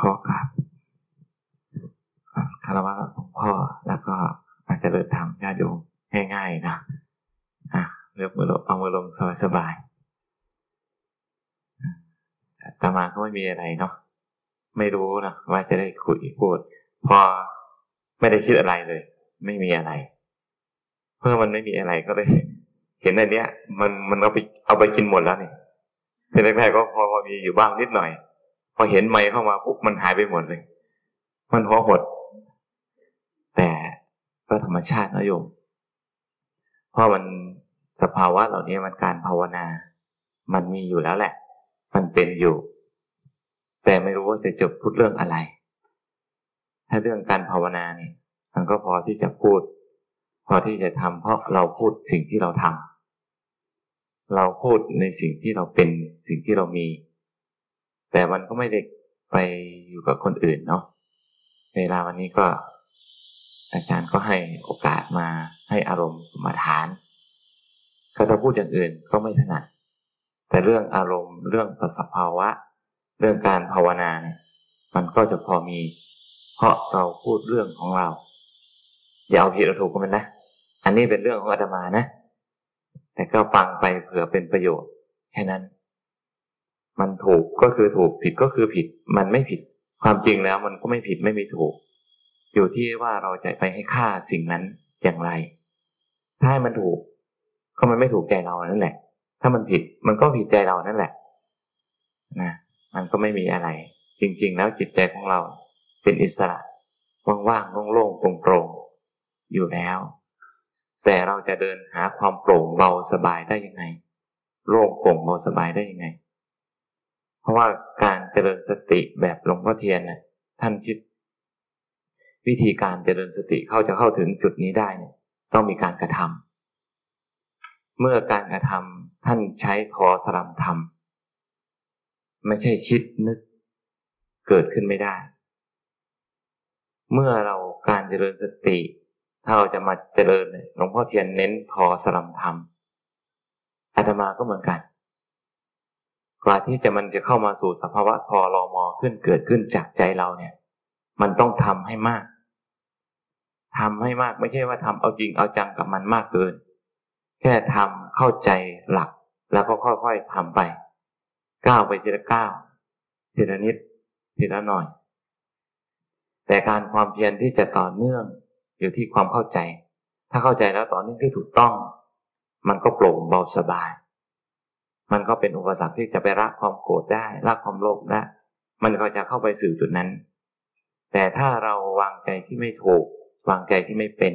ขอกราบคารวะหลวงพ่อแล้วก็อาจจะเดินทำญาติโยมง่ายๆนะอะเลือกมือลงเอามือลงสบายๆตามาก็ไม่มีอะไรเนาะไม่รู้นะว่าจะได้คุยพูด พอไม่ได้คิดอะไรเลย ไม่มีอะไร เพื่อมันไม่มีอะไรก็เลย เห็นอันเนี้ย มันมันเอาไปเอาไปกินหมดแล้วนี่เป็นแรกๆก็พอพอมีอยู่บ้างนิดหน่อย พอเห็นไม้เข้ามาปุ๊บมันหายไปหมดเลย มันหัวหด แต่ก็ธรรมชาตินะโยม เพราะมันสภาวะเหล่านี้มันการภาวนา มันมีอยู่แล้วแหละ มันเป็นอยู่ แต่ไม่รู้ว่าจะจบพูดเรื่องอะไร ถ้าเรื่องการภาวนาเนี่ยมันก็พอที่จะพูด พอที่จะทำเพราะเราพูดสิ่งที่เราทำเราพูดในสิ่งที่เราเป็นสิ่งที่เรามี แต่มันก็ไม่ได้ไปอยู่กับคนอื่นเนาะเวลาวันนี้ก็ อาจารย์ก็ให้โอกาสมาให้อารมณ์มาทานถ้าพูดอย่างอื่นก็ไม่ถนัดแต่เรื่องอารมณ์เรื่องประสภาวะ เรื่องการภาวนาเนี่ยมันก็จะพอมี เพราะเราพูดเรื่องของเรา อย่าเอาผิดเอาถูกกันนะอันนี้เป็นเรื่องของอาตมานะ แต่ก็ฟังไปเผื่อเป็นประโยชน์แค่นั้น มันถูกก็คือถูกผิดก็คือผิด มันไม่ผิด ความจริงแล้วมันก็ไม่ผิดไม่มีถูก อยู่ที่ว่าเราจะไปให้ค่าสิ่งนั้นอย่างไร ถ้ามันถูก ก็มันไม่ถูกใจเรานั่นแหละ ถ้ามันผิดมันก็ผิดใจเรานั่นแหละนะมันก็ไม่มีอะไร จริง ๆ แล้วจิตใจของเราเป็นอิสระว่างๆโล่งๆโปร่งๆอยู่แล้ว แต่เราจะเดินหาความโปร่งเบาสบายได้ยังไงโล่งโปร่งเบาสบายได้ยังไง ราะว่าการเจริญสติแบบหลวงพ่อเทียนนะท่านคิด วิธีการเจริญสติเข้าจะเข้าถึงจุดนี้ได้เนี่ยต้องมีการกระทำเมื่อการกระทำท่านใช้พอสลัมทำไม่ใช่คิดนึกเกิดขึ้นไม่ได้ เมื่อเราการเจริญสติ ถ้าเราจะมาเจริญหลวงพ่อเทียนเน้นพอสลัมทำอาตมาก็เหมือนกัน ว่าที่จะมันจะเข้ามาสู่สภาวะพอรอมอขึ้นเกิดขึ้นจากใจเราเนี่ย มันต้องทำให้มากทำให้มากไม่ใช่ว่าทำเอาจริงเอาจังกับมันมากเกิน แค่ทำเข้าใจหลัก แล้วก็ค่อยๆทำไปก้าวไปทีละก้าวทีละนิดทีละหน่อย แต่การความเพียรที่จะต่อเนื่องอยู่ที่ความเข้าใจ ถ้าเข้าใจแล้วต่อเนื่องที่ถูกต้อง มันก็โปร่งเบาสบาย มันก็เป็นอุปสรรคที่จะไปรักความโกรธได้รักความโลภได้มันก็จะเข้าไปสู่จุดนั้น แต่ถ้าเราวางใจที่ไม่ถูก วางใจที่ไม่เป็น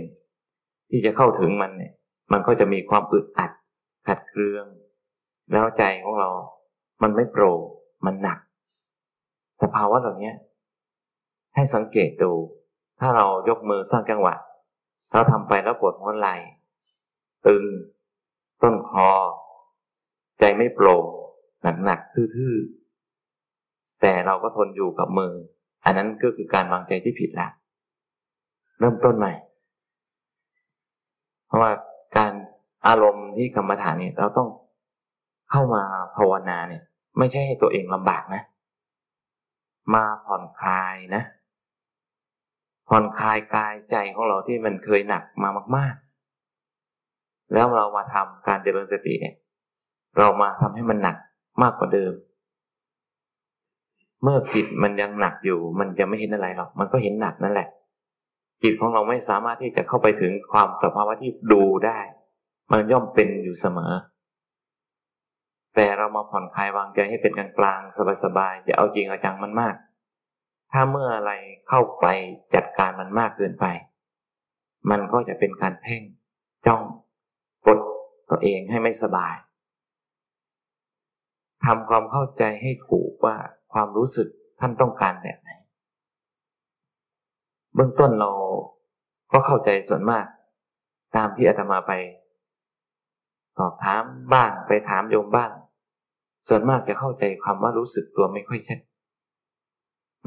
ที่จะเข้าถึงมันเนี่ย มันก็จะมีความอึดอัด ขัดเคือง แล้วใจของเรา มันไม่โปร่งมันหนัก สภาวะเหล่านี้ให้สังเกตดู ถ้าเรายกมือสร้างจังหวะ เราทำไปแล้วปวดหัวไหล่ตึง ต้นคอ ใจไม่โปร่งหนักหนักทื่อๆ แต่เราก็ทนอยู่กับมือ อันนั้นก็คือการวางใจที่ผิดละเริ่มต้นใหม่ เพราะว่าการอารมณ์ที่กรรมฐานเนี่ยเราต้องเข้ามาภาวนาเนี่ย ไม่ใช่ให้ตัวเองลำบากนะ มาผ่อนคลายนะ ผ่อนคลายกายใจของเราที่มันเคยหนักมามาก ๆ แล้วเรามาทำการเจริญสติเนี่ย เรามาทำให้มันหนักมากกว่าเดิม เมื่อจิตมันยังหนักอยู่ มันจะไม่เห็นอะไรหรอก มันก็เห็นหนักนั่นแหละ จิตของเราไม่สามารถที่จะเข้าไปถึงความสภาวะที่ดูได้ มันย่อมเป็นอยู่เสมอ แต่เรามาผ่อนคลายวางใจให้เป็นกลางกลางสบายๆจะเอาจริงเอาจังมันมาก ถ้าเมื่ออะไรเข้าไปจัดการมันมากเกินไป มันก็จะเป็นการเพ่งจ้องกดตัวเองให้ไม่สบาย ทำความเข้าใจให้ถูกว่าความรู้สึกท่านต้องการแบบไหน เบื้องต้นเราก็เข้าใจส่วนมาก ตามที่อาตมาไป สอบถามบ้างไปถามโยมบ้าง ส่วนมากจะเข้าใจความว่ารู้สึกตัวไม่ค่อยชัด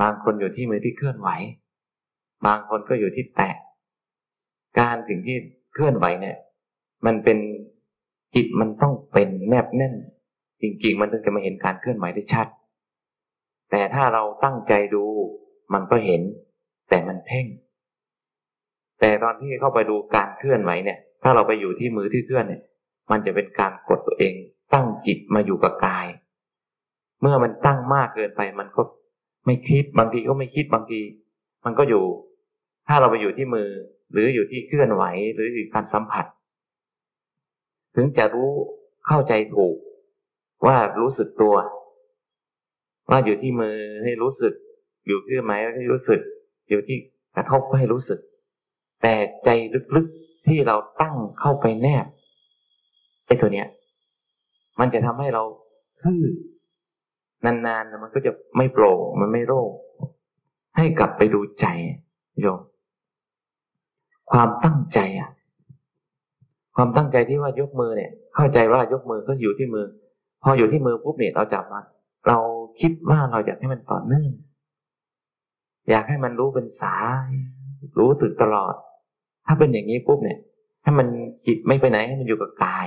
บางคนอยู่ที่มือที่เคลื่อนไหว บางคนก็อยู่ที่แตะ การสิ่งที่เคลื่อนไหวเนี่ย มันเป็นจิตมันต้องเป็นแนบแน่น จริงๆ มันถึงจะมาเห็นการเคลื่อนไหวได้ชัด แต่ถ้าเราตั้งใจดูมันก็เห็น แต่มันเพ่ง แต่ตอนที่เข้าไปดูการเคลื่อนไหวเนี่ย ถ้าเราไปอยู่ที่มือที่เคลื่อนเนี่ย มันจะเป็นการกดตัวเอง ตั้งจิตมาอยู่กับกาย เมื่อมันตั้งมากเกินไป มันก็ไม่คิดบางทีก็ไม่คิดบางที มันก็อยู่ ถ้าเราไปอยู่ที่มือ หรืออยู่ที่เคลื่อนไหวหรืออยู่การสัมผัส ถึงจะรู้เข้าใจถูก ว่ารู้สึกตัว ว่าอยู่ที่มือให้รู้สึก อยู่ที่ไม้ให้รู้สึก อยู่ที่กระทบก็ให้รู้สึก แต่ใจลึกๆที่เราตั้งเข้าไปแนบไอ้ตัวเนี้ย มันจะทำให้เราทื่อนานๆมันก็จะไม่โปร่งมันไม่โล่งให้กลับไปดูใจโยมความตั้งใจอะ ความตั้งใจที่ว่ายกมือเนี่ย เข้าใจว่ายกมือก็อยู่ที่มือ พออยู่ที่มือปุ๊บเนี่ยเราจับมาเราคิดว่าเราอยากให้มันต่อเนื่องอยากให้มันรู้เป็นสาย รู้ตึกตลอด ถ้าเป็นอย่างนี้ปุ๊บเนี่ยให้มันจิตไม่ไปไหนให้มันอยู่กับกาย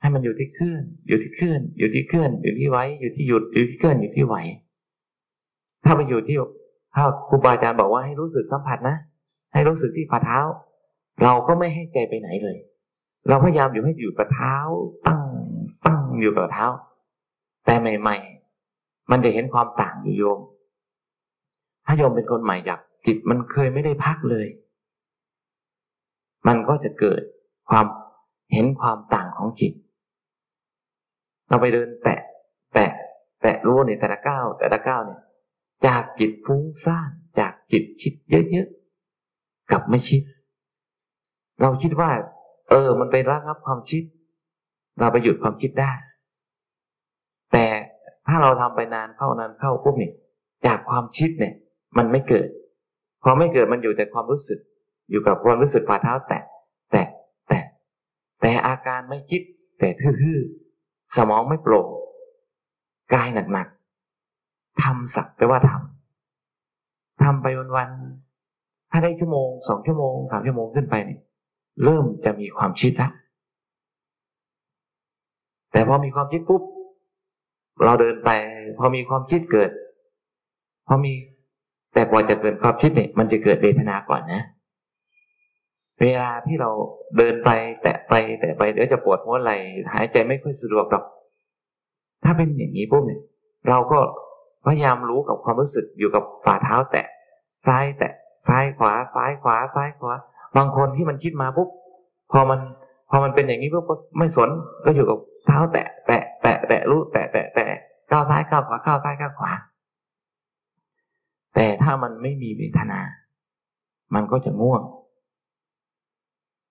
ให้มันอยู่ที่เคลื่อน อยู่ที่เคลื่อน อยู่ที่เคลื่อน อยู่ที่ไว้ อยู่ที่หยุด อยู่ที่เคลื่อน อยู่ที่ไหว ถ้าไปอยู่ที่ถ้าครูบาอาจารย์บอกว่าให้รู้สึกสัมผัสนะ ให้รู้สึกที่ฝ่าเท้า เราก็ไม่ให้ใจไปไหนเลย เราพยายามอยู่ให้อยู่กับเท้าตั้ง อยู่กับเท้า แต่ใหม่ ๆ มันจะเห็นความต่างอยู่โยม ถ้าโยมเป็นคนใหม่อยากจิตมันเคยไม่ได้พักเลย มันก็จะเกิดความเห็นความต่างของจิต เราไปเดินแตะ แตะ แตะรู้เนี่ยแต่ละก้าวแต่ละก้าวเนี่ย จากจิตฟุ้งซ่านจากจิตคิดเยอะๆกับไม่คิด เราคิดว่า เออ มันไประงับความคิด เราไปหยุดความคิดได้ แต่ถ้าเราทำไปนานเข้านานเข้าปุ๊บเนี่ยจากความคิดเนี่ย มันไม่เกิด พอไม่เกิดมันอยู่แต่ความรู้สึก อยู่กับความรู้สึกฝ่าเท้าแตะแตะแตะแต่อาการไม่คิด แต่ทื่อๆสมองไม่โปร่งกายหนักๆทำสักแปว่าทำทำไปวันๆถ้าได้ชั่วโมงสองชั่วโมงสามชั่วโมงขึ้นไปเนี่ยเริ่มจะมีความคิดแล้ว แต่พอมีความคิดปุ๊บเราเดินไป พอมีความคิดเกิด พอมี แต่กว่าจะเกิดความคิดเนี่ยมันจะเกิดเวทนาก่อนนะ เวลาที่เราเดินไป แตะไป แตะไปเดี๋ยวจะปวดหัวไหล่หายใจไม่ค่อยสะดวกหรอก ถ้าเป็นอย่างนี้ปุ๊บเนี่ย เราก็พยายามรู้กับความรู้สึกอยู่กับฝ่าเท้า แตะ ซ้ายแตะซ้ายขวา ซ้ายขวา ซ้ายขวา บางคนที่มันคิดมาปุ๊บพอมัน พอมันเป็นอย่างนี้ปุ๊บก็ไม่สนก็อยู่กับ เท้าแตะแตะแตะแตะรู้แตะแตะแตะก้าวซ้ายก้าวขวาก้าวซ้ายก้าวขวา แต่ถ้ามันไม่มีเวทนา มันก็จะง่วง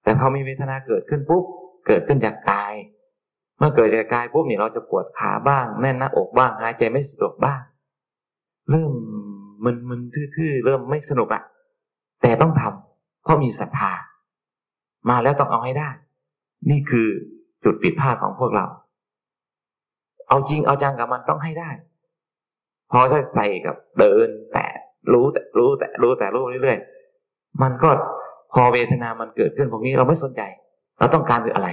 แต่พอมีเวทนาเกิดขึ้นปุ๊บเกิดขึ้นจากกาย เมื่อเกิดจากกายปุ๊บเนี่ยเราจะปวดขาบ้าง แน่นหน้าอกบ้างหายใจไม่สะดวกบ้าง เริ่มมึนๆทื่อๆเริ่มไม่สนุกอะแต่ต้องทำเพราะมีศรัทธามาแล้วต้องเอาให้ได้ นี่คือ จุดผิดพลาดของพวกเรา เอาจริงเอาจังกับมันต้องให้ได้ พอถ้ใส่กับเดินแต่รู้แต่รู้แต่รู้แต่รู้เรื่อยๆ มันก็พอเวทนามันเกิดขึ้นพวกนี้เราไม่สนใจ เราต้องการคืออะไร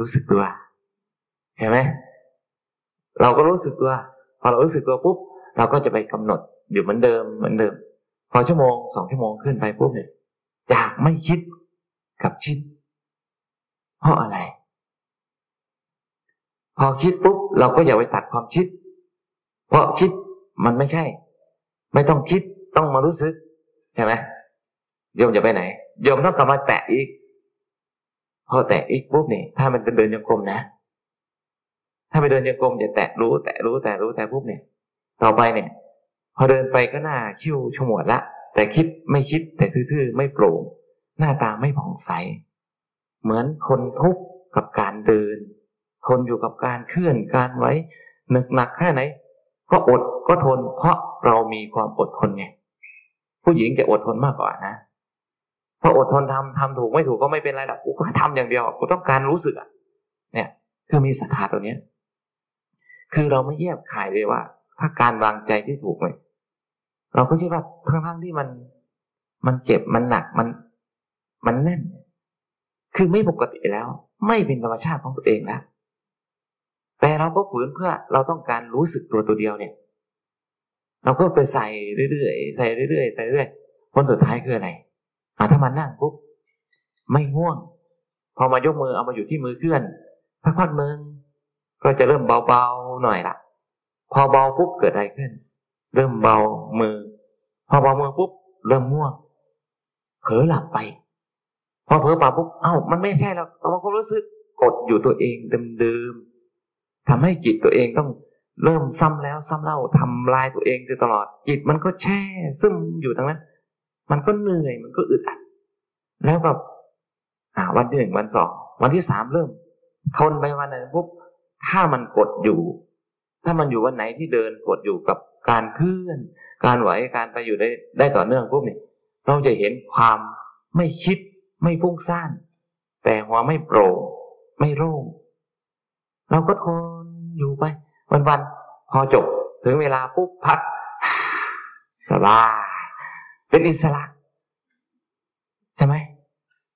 รู้สึกตัวใช่ไหมเราก็รู้สึกตัว พอเรารู้สึกตัวปุ๊บเราก็จะไปกำหนดอยู่เหมือนเดิมเหมือนเดิม พอชั่วโมงสองชั่วโมงขึ้นไปปุ๊บเนี่ยจากไม่คิดกับคิด เพราะอะไร พอคิดปุ๊บเราก็อย่าไปตัดความคิด เพราะคิดมันไม่ใช่ ไม่ต้องคิดต้องมารู้สึก ใช่ไหมโยมจะไปไหนโยมต้องกลับมาแตะอีก พอแตะอีกปุ๊บนี่ถ้ามันเป็นเดินยังกรมนะถ้าไปเดินยังกรมจะแตะรู้ แตะรู้แตะรู้แตะปุ๊บเนี่ย ต่อไปเนี่ย พอเดินไปก็หน้าคิ้วฉมวดละ แต่คิดไม่คิดแต่ทื่อๆไม่โปร่งหน้าตาไม่ผ่องใส เหมือนคนทุกข์กับการเดิน คนอยู่กับการเคลื่อนการไว้หนักหนักแค่ไหน ก็อดก็ทน เพราะเรามีความอดทนไงผู้หญิงจะอดทนมากกว่านะพออดทนทำทำถูกไม่ถูกก็ไม่เป็นไรหรอกกูก็ทำอย่างเดียวกูต้องการรู้สึกอะเนี่ยคือมีศรัทธาตัวเนี้ย คือเราไม่แยบขายเลยว่า ถ้าการวางใจที่ถูกเลยเราก็คิดว่าทั้งทั้งที่มัน มันเจ็บมันหนักมัน มันแน่น คือไม่ปกติแล้ว ไม่เป็นธรรมชาติของตัวเองแล้ว แต่เราก็ฝืนเพื่อเราต้องการรู้สึกตัวตัวเดียวเนี่ย เราก็ไปใส่เรื่อยๆใส่เรื่อยๆใส่เรื่อยๆผลสุดท้ายคืออะไรอ่าถ้ามันนั่งปุ๊บไม่ง่วง พอมายกมือเอามาอยู่ที่มือเคลื่อนสักพักหนึ่งก็จะเริ่มเบาๆหน่อยละพอเบาปุ๊บเกิดอะไรขึ้น เริ่มเบามือ พอเบามือปุ๊บเริ่มง่วงเผลอหลับไป พอเผลอปาปุ๊บเอ้ามันไม่ใช่แล้วเราก็รู้สึกกดอยู่ตัวเองเดิมๆ ทำให้จิตตัวเองต้องเริ่มซ้ำแล้วซ้ำเล่าทำลายตัวเองอยู่ตลอด จิตมันก็แช่ซึมอยู่ตรงนั้น มันก็เหนื่อยมันก็อึดอัด แล้วแบบอ่าวันที่หนึ่งวันสองวันที่สามเริ่ม ทนไปวันไหนปุ๊บถ้ามันกดอยู่ ถ้ามันอยู่วันไหนที่เดินกดอยู่กับการเคลื่อน การไหวการไปอยู่ได้ได้ต่อเนื่องปุ๊บเนี่ยเราจะเห็นความไม่คิดไม่ฟุ้งซ่าน แต่หัวไม่โปร่งไม่โล่งเราก็ทน อยู่ไป วันๆพอจบถึงเวลาปุ๊บพักสบายเป็นอิสระใช่ไหม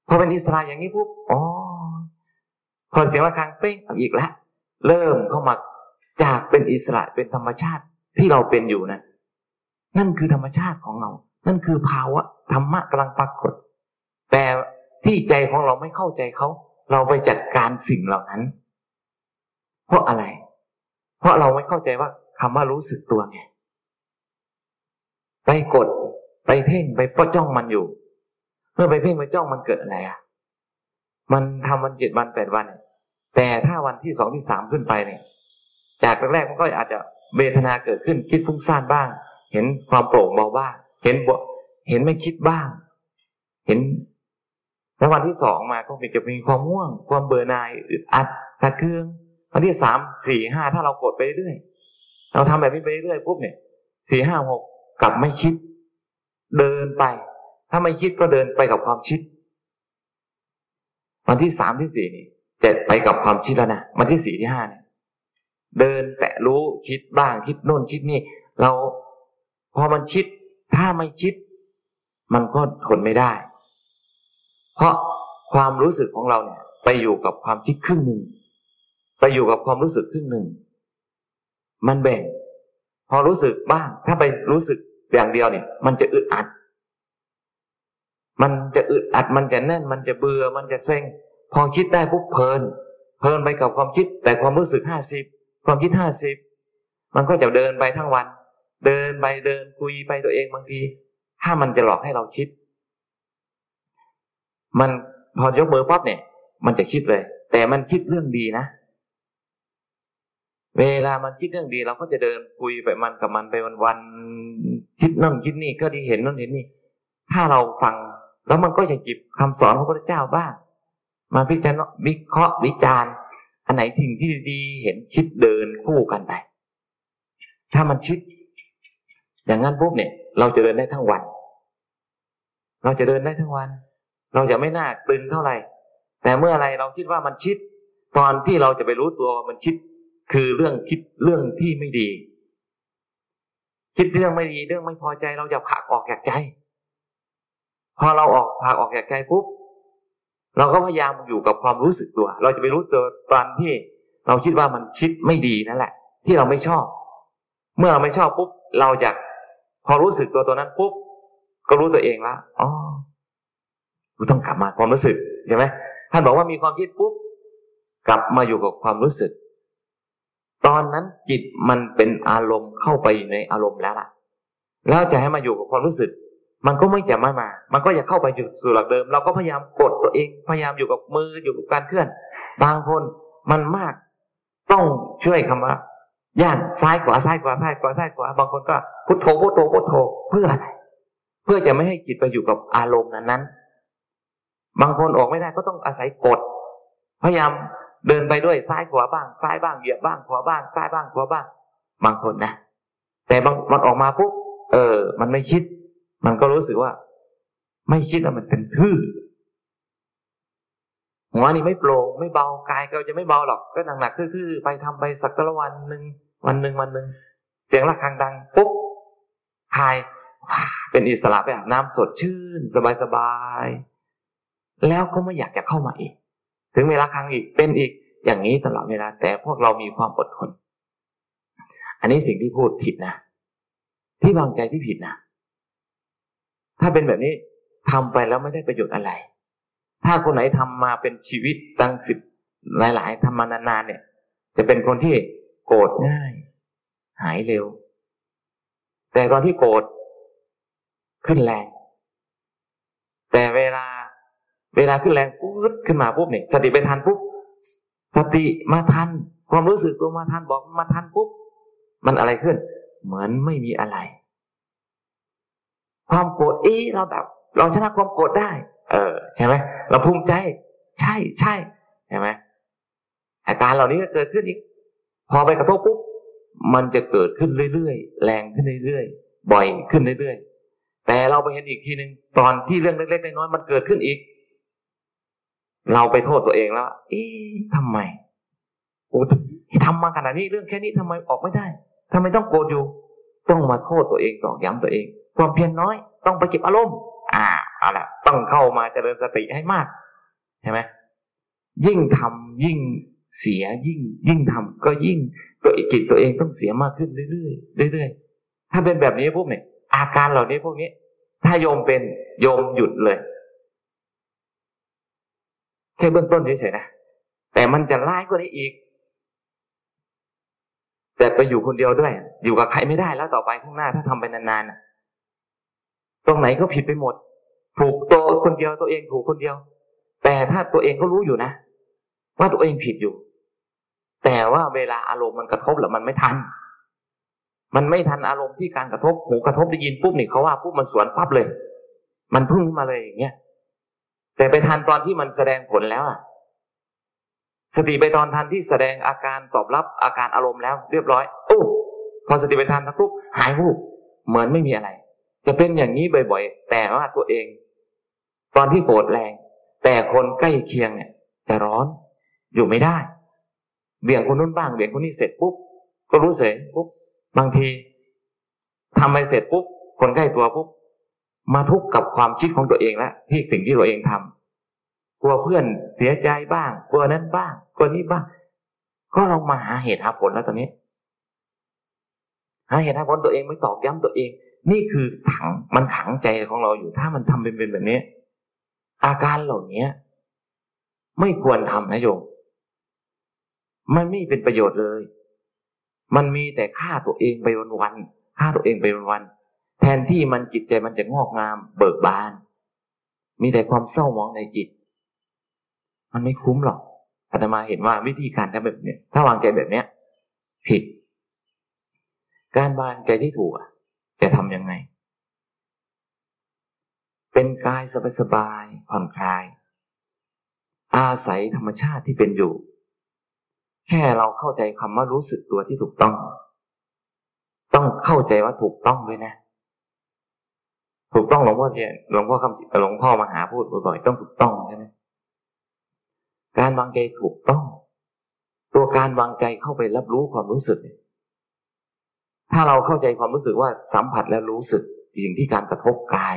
พอเป็นอิสระอย่างนี้ปุ๊บอ๋อพอเสียงะระฆังเป้งอีกแล้วเริ่มเข้ามาจากเป็นอิสระเป็นธรรมชาติที่เราเป็นอยู่นะนั่นคือธรรมชาติของเรา นั่นคือภาวะธรรมะกำลังปรากฏ แต่ที่ใจของเราไม่เข้าใจเขา เราไปจัดการสิ่งเหล่านั้น เพราะอะไร เพราะเราไม่เข้าใจว่าคำว่ารู้สึกตัวไงไปกดไปเพ่งไปป้อจ้องมันอยู่ เมื่อไปเพ่งไปจ้องมันเกิดอะไรอะ มันทำวันเจ็ดวันแปดวันเนี่ยแต่ถ้าวันที่สองที่สามขึ้นไปเนี่ย จากแรกๆมันก็อาจจะเวทนาเกิดขึ้นคิดฟุ้งซ่านบ้าง เห็นความโปร่งเบาบ้างเห็นบเห็นไม่คิดบ้าง เห็น แล้ววันที่สองมาก็จะมีความม่วง ความเบื่อหน่ายอึดอัดขัดเคือง วันที่สามสี่ห้าถ้าเรากดไปเรื่อยเราทำแบบนี้ไปเรื่อยปุ๊บเนี่ยสี่ห้าหกกลับไม่คิด เดินไป ถ้าไม่คิดก็เดินไปกับความคิด วันที่สามที่สี่นี่จะไปกับความคิดแล้วนะวันที่สี่ที่ห้าเนี่ยเดินแตะรู้คิดบ้างคิดโน่นคิดนี่ เราพอมันคิด ถ้าไม่คิด มันก็ทนไม่ได้ เพราะความรู้สึกของเราเนี่ย ไปอยู่กับความคิดครึ่งหนึ่ง ไปอยู่กับความรู้สึกครึ่งหนึ่ง มันแบ่ง พอรู้สึกบ้าง ถ้าไปรู้สึกอย่างเดียวเนี่ย มันจะอึดอัด มันจะอึดอัด มันจะแน่น มันจะเบื่อ มันจะเซ็ง พอคิดได้ปุ๊บเพลิน เพลินไปกับความคิด แต่ความรู้สึกห้าสิบ ความคิดห้าสิบ มันก็จะเดินไปทั้งวัน เดินไปเดินคุยไปตัวเองบางที ถ้ามันจะหลอกให้เราคิด มันพอยกมือปั๊บเนี่ย มันจะคิดเลย แต่มันคิดเรื่องดีนะ เวลามันคิดเรื่องดีเราก็จะเดินคุยไปมันกับมันไปวันๆคิดนั่นคิดนี่ก็ดีเห็นนั่นเห็นนี่ ถ้าเราฟังแล้วมันก็จะจิบคำสอนของพระเจ้าบ้าง มาพิจารณาวิเคราะห์วิจารณ์อันไหนสิ่งที่ดีเห็นคิดเดินคู่กันไป ถ้ามันคิด อย่างนั้นปุ๊บเนี่ย เราจะเดินได้ทั้งวัน เราจะเดินได้ทั้งวัน เราจะไม่น่าตึงเท่าไหร่ แต่เมื่อไรเราคิดว่ามันคิด ตอนที่เราจะไปรู้ตัวมันคิด คือเรื่องคิดเรื่องที่ไม่ดี คิดเรื่องไม่ดีเรื่องไม่พอใจเราจะผลักออกจากใจ พอเราออกผลักออกจากใจปุ๊บเราก็พยายามอยู่กับความรู้สึกตัว เราจะไปรู้ตัวตอนที่ เราคิดว่ามันคิดไม่ดีนั่นแหละ ที่เราไม่ชอบ เมื่อเราไม่ชอบปุ๊บเราจะพอรู้สึกตัวตัวนั้นปุ๊บก็รู้ตัวเองละอ๋อกูต้องกลับมาความรู้สึกใช่ไหมท่านบอกว่ามีความคิดปุ๊บกลับมาอยู่กับความรู้สึก ตอนนั้นจิตมันเป็นอารมณ์เข้าไปในอารมณ์แล้วล่ะ แล้วจะให้มาอยู่กับความรู้สึก มันก็ไม่จะไม่มา มันก็จะเข้าไปอยู่สู่หลักเดิม เราก็พยายามกดตัวเอง พยายามอยู่กับมืออยู่กับการเคลื่อน บางคนมันมาก ต้องช่วยคำว่าย่างซ้ายขวาซ้ายขวาซ้ายขวาซ้ายขวา บางคนก็พุทโธพุทโธพุทโธเพื่ออะไร เพื่อจะไม่ให้จิตไปอยู่กับอารมณ์นั้นนั้น บางคนออกไม่ได้ก็ต้องอาศัยกด พยายาม เดินไปด้วยซ้ายขวาบ้าง ซ้ายบ้างเหยียบบ้างขวาบ้างซ้ายบ้างขวาบ้าง บางคนนะแต่บางมันออกมาปุ๊บเออ มันไม่คิด มันก็รู้สึกว่า ไม่คิดว่ามันเป็นทื่อหัวนี่ไม่โปร่งไม่เบากายก็จะไม่เบาหรอกก็หนักๆทื่อๆไปทำไปสักละวันหนึ่งวันหนึ่งวันหนึ่งเสียงะระฆังดังปุ๊บทายเป็นอิสระไปอาบน้ำสดชื่น สบายๆแล้วก็ไม่อยากจะเข้ามาอีก ถึงเวลาครั้งอีกเป็นอีกอย่างนี้ตลอดเวลา แต่พวกเรามีความอดทน อันนี้สิ่งที่พูดผิดนะที่วางใจที่ผิดนะถ้าเป็นแบบนี้ทำไปแล้วไม่ได้ประโยชน์อะไร ถ้าคนไหนทำมาเป็นชีวิตตั้งสิบหลาย ๆทำมานานๆเนี่ย จะเป็นคนที่โกรธง่าย หายเร็ว แต่ตอนที่โกรธขึ้นแรง แต่เวลา เวลาขึ้นแรงปุ๊บขึ้นมาปุ๊บเนี่ยสติไปทันปุ๊บสติมาทัน ความรู้สึกตัวมาทันบอกมาทันปุ๊บมันอะไรขึ้น เหมือนไม่มีอะไร ความโกรธเอ๊เราแบบเราชนะความโกรธได้ เออ ใช่ไหมเราภูมิใจ ใช่ใช่ใช่ไหมอาการเหล่านี้ก็เกิดขึ้นอีก พอไปกระทบปุ๊บมันจะเกิดขึ้นเรื่อยๆ แรงขึ้นเรื่อยๆ บ่อยขึ้นเรื่อยๆ แต่เราไปเห็นอีกทีหนึ่งตอนที่เรื่องเล็กๆน้อยๆมันเกิดขึ้นอีก เราไปโทษตัวเองแล้ว เอ๊ะทำไมอ้ทำมาขนาดนี้เรื่องแค่นี้ทำไมออกไม่ได้ทำไมต้องโกรธอยู่ ต้องมาโทษตัวเองตอกย้ำตัวเอง ความเพียรน้อย ต้องไปเก็บอารมณ์ อ่าเอาละต้องเข้ามาเจริญสติให้มาก ใช่ไหมยิ่งทำยิ่งเสียยิ่ง ยิ่งทำก็ยิ่งตัวจิตตัวเองต้องเสียมากขึ้นเรื่อยๆเรื่อยๆถ้าเป็นแบบนี้พวกเนี่ยอาการเหล่านี้พวกนี้ ถ้าโยมเป็นโยมหยุดเลย แค่เบื้องต้นเฉยๆนะแต่มันจะร้ายกว่านี้อีก แต่ไปอยู่คนเดียวด้วย อยู่กับใครไม่ได้แล้วต่อไปข้างหน้าถ้าทำไปนานๆตรงไหนก็ผิดไปหมด ถูกตัวคนเดียวตัวเองถูกคนเดียว แต่ถ้าตัวเองก็รู้อยู่นะ ว่าตัวเองผิดอยู่ แต่ว่าเวลาอารมณ์มันกระทบแล้วมันไม่ทัน มันไม่ทันอารมณ์ที่การกระทบหูกระทบได้ยินปุ๊บนี่เขาว่าปุ๊บมันสวนปั๊บเลย มันพุ่งมาเลยอย่างเงี้ย แต่ไปทันตอนที่มันแสดงผลแล้วอะสติไปตอนทันที่แสดงอาการตอบรับอาการอารมณ์แล้ว เรียบร้อยโอ้พอสติไปทันปุ๊บหายวูบเหมือนไม่มีอะไร จะเป็นอย่างนี้บ่อยๆ แต่ว่าตัวเอง ตอนที่โกรธแรง แต่คนใกล้เคียงเนี่ยจะร้อนอยู่ไม่ได้เบี่ยงคนนู้นบ้างเบี่ยงคนนี้เสร็จปุ๊บก็รู้เสร็จปุ๊บบางทีทำไปเสร็จปุ๊บคนใกล้ตัวปุ๊บ มาทุกข์กับความคิดของตัวเองแล้วที่สิ่งที่ตัวเองทำกลัวเพื่อนเสียใจบ้าง กลัวนั้นบ้าง กลัวนี้บ้าง ก็ลองมาหาเหตุหาผลแล้วตอนนี้ หาเหตุหาผลตัวเองไม่ตอกย้ำตัวเอง นี่คือถังมันขังใจของเราอยู่ถ้ามันทำเป็นเป็นแบบนี้ อาการเหล่านี้ไม่ควรทำนะโยมมันไม่เป็นประโยชน์เลย มันมีแต่ฆ่าตัวเองไปวันๆฆ่าตัวเองไปวันๆ แทนที่มันจิตใจมันจะงอกงามเบิกบาน มีแต่ความเศร้าหมองในจิต มันไม่คุ้มหรอกอาตมาเห็นว่าวิธีการทำแบบนี้ถ้าวางใจแบบเนี้ย ผิด การวางใจที่ถูกจะทำยังไง เป็นกายสบายๆผ่อนคลาย อาศัยธรรมชาติที่เป็นอยู่ แค่เราเข้าใจคำว่ารู้สึกตัวที่ถูกต้อง ต้องเข้าใจว่าถูกต้องด้วยนะ ถูกต้องหลวงพ่อเทียนหลวงพ่อคำหลวงพ่อมาหาพูดบ่อยๆต้องถูกต้องใช่ไหมการวางใจถูกต้อง ตัวการวางใจเข้าไปรับรู้ความรู้สึก ถ้าเราเข้าใจความรู้สึกว่าสัมผัสและรู้สึกสิ่งที่การกระทบกาย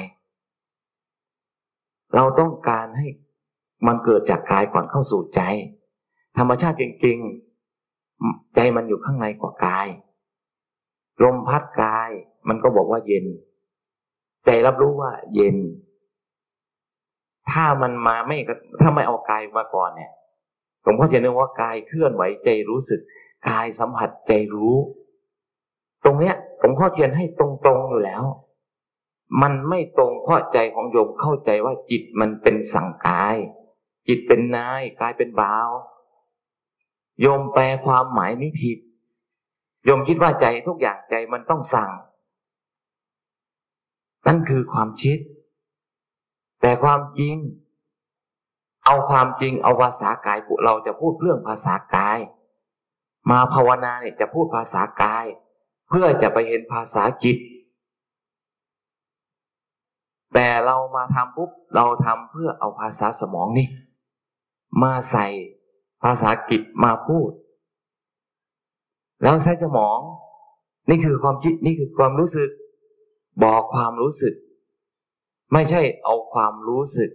เราต้องการให้มันเกิดจากกายก่อนเข้าสู่ใจ ธรรมชาติจริงๆ ใจมันอยู่ข้างในกว่ากาย ลมพัดกาย มันก็บอกว่าเย็น ใจรับรู้ว่าเย็น ถ้ามันมาไม่ถ้าไม่เอากายมาก่อนเนี่ยหลวงพ่อจะนึกว่ากายเคลื่อนไหวใจรู้สึก กายสัมผัสใจรู้ ตรงเนี้ยหลวงพ่อเทียนให้ตรงๆอยู่แล้ว มันไม่ตรงเพราะใจของโยมเข้าใจว่าจิตมันเป็นสั่งกาย จิตเป็นนายกายเป็นบ่าว โยมแปลความหมายนี้ผิด โยมคิดว่าใจทุกอย่างใจมันต้องสั่ง นั่นคือความคิด แต่ความจริง เอาความจริงเอาภาษากายเราจะพูดเรื่องภาษากาย มาภาวนาเนี่ยจะพูดภาษากาย เพื่อจะไปเห็นภาษาจิต แต่เรามาทำปุ๊บเราทำเพื่อเอาภาษาสมองนี่ มาใส่ภาษากิจมาพูด แล้วใช้สมอง นี่คือความคิดนี่คือความรู้สึก บอกความรู้สึก ไม่ใช่เอาความรู้สึก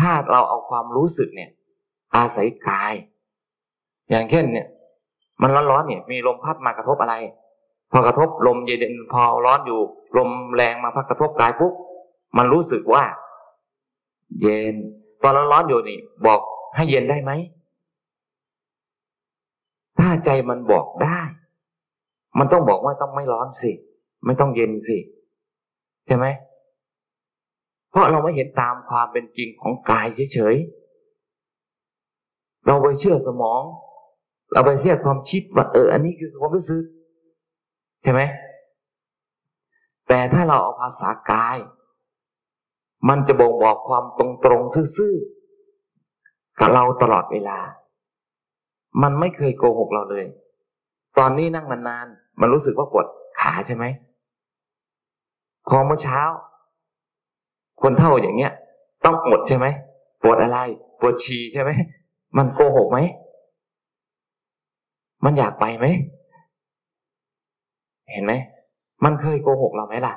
ถ้าเราเอาความรู้สึกเนี่ย อาศัยกาย อย่างเช่นเนี่ย มันร้อนๆเนี่ย มีลมพัดมากระทบอะไร พอกระทบลมเย็นพอร้อนอยู่ ลมแรงมาพัดกระทบกายปุ๊บมันรู้สึกว่า เย็น ตอนร้อนๆอยู่นี่ บอกให้เย็นได้ไหมถ้าใจมันบอกได้ มันต้องบอกว่าต้องไม่ร้อนสิ ไม่ต้องเย็นสิใช่ไหมเพราะเราไม่เห็นตามความเป็นจริงของกายเฉยๆเราไปเชื่อสมอง เราไปเชื่อความคิดว่าเออ อันนี้คือความรู้สึกใช่ไหมแต่ถ้าเราเอาภาษากาย มันจะบ่งบอกความตรงๆซื่อๆกับเราตลอดเวลา มันไม่เคยโกหกเราเลย ตอนนี้นั่งนานๆมันรู้สึกว่าปวดขาใช่ไหม พอเมื่อเช้า คนเท่าอย่างเงี้ย ต้องอดใช่ไหมปวดอะไรปวดฉี่ใช่ไหมมันโกหกไหมมันอยากไปไหมเห็นไหมมันเคยโกหกเราไหมล่ะ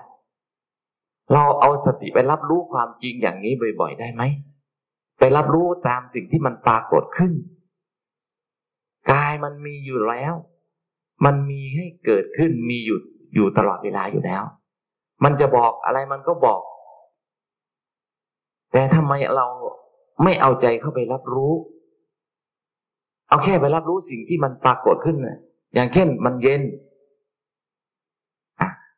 เราเอาสติไปรับรู้ความจริงอย่างนี้บ่อย ๆ ได้ไหมไปรับรู้ตามสิ่งที่มันปรากฏขึ้นกายมันมีอยู่แล้ว มันมีให้เกิดขึ้นมีอยู่อยู่ตลอดเวลาอยู่แล้ว มันจะบอกอะไรมันก็บอก แต่ทำไมเราไม่เอาใจเข้าไปรับรู้ เอาแค่ไปรับรู้สิ่งที่มันปรากฏขึ้นอย่างเช่น มันเย็น